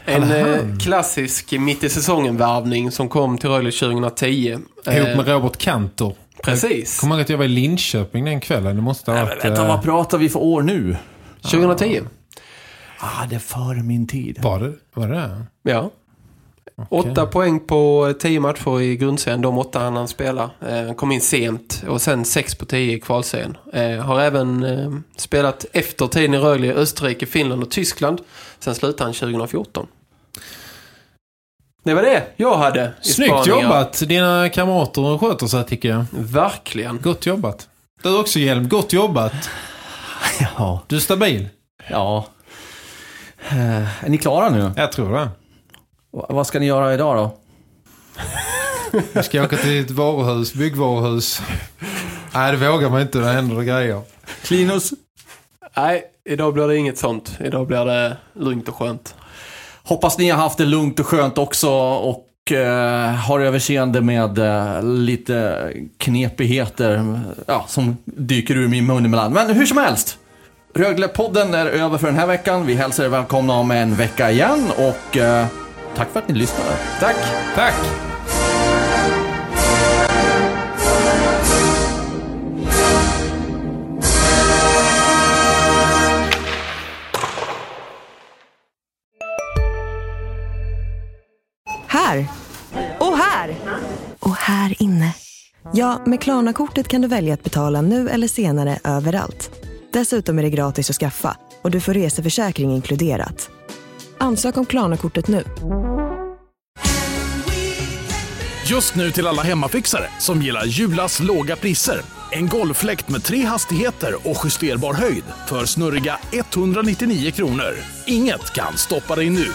[SPEAKER 6] En eh,
[SPEAKER 2] han.
[SPEAKER 6] klassisk mitt i säsongen-värvning som kom till Rögle 2010.
[SPEAKER 2] Ihop
[SPEAKER 6] Eh,
[SPEAKER 2] med Robert Kantor.
[SPEAKER 6] Precis.
[SPEAKER 2] Kommer ihåg att jag var i Linköping den kvällen. Det måste ha varit...
[SPEAKER 5] vänta,
[SPEAKER 2] eh,
[SPEAKER 5] vad pratar vi för år nu?
[SPEAKER 6] 2010.
[SPEAKER 5] Ah, det är före min tid.
[SPEAKER 2] Var det var det? det?
[SPEAKER 6] Ja. Åtta poäng på tio matcher i grundserien. De åtta han han spela. Eh, kom in sent. Och sen sex på tio i kvalserien. Eh, har även eh, spelat efter tiden i Rögle i Österrike, Finland och Tyskland. Sen slutade han 2014. Det var det jag hade i
[SPEAKER 2] Snyggt
[SPEAKER 6] spaningar.
[SPEAKER 2] jobbat! Dina kamrater sköter sig tycker jag.
[SPEAKER 6] Verkligen.
[SPEAKER 2] Gott jobbat. Du också Hjelm, gott jobbat.
[SPEAKER 5] Ja.
[SPEAKER 2] Du är stabil.
[SPEAKER 5] Ja. Eh, är ni klara nu?
[SPEAKER 2] Jag tror det.
[SPEAKER 5] Va- vad ska ni göra idag då?
[SPEAKER 2] Vi ska åka till ett varuhus, byggvaruhus. Nej, det vågar man inte. Då händer det grejer.
[SPEAKER 5] Linus?
[SPEAKER 6] Nej, idag blir det inget sånt. Idag blir det lugnt och skönt.
[SPEAKER 5] Hoppas ni har haft det lugnt och skönt också och eh, har överseende med eh, lite knepigheter ja, som dyker ur min mun ibland. Men hur som helst. Röglepodden är över för den här veckan. Vi hälsar er välkomna om en vecka igen och eh, tack för att ni lyssnade.
[SPEAKER 6] Tack!
[SPEAKER 2] Tack!
[SPEAKER 12] Här! Och här! Och här inne. Ja, med Klarna-kortet kan du välja att betala nu eller senare överallt. Dessutom är det gratis att skaffa och du får reseförsäkring inkluderat. Ansök om Klarna-kortet nu.
[SPEAKER 1] Just nu till alla hemmafixare som gillar Julas låga priser. En golffläkt med tre hastigheter och justerbar höjd för snurriga 199 kronor. Inget kan stoppa dig nu.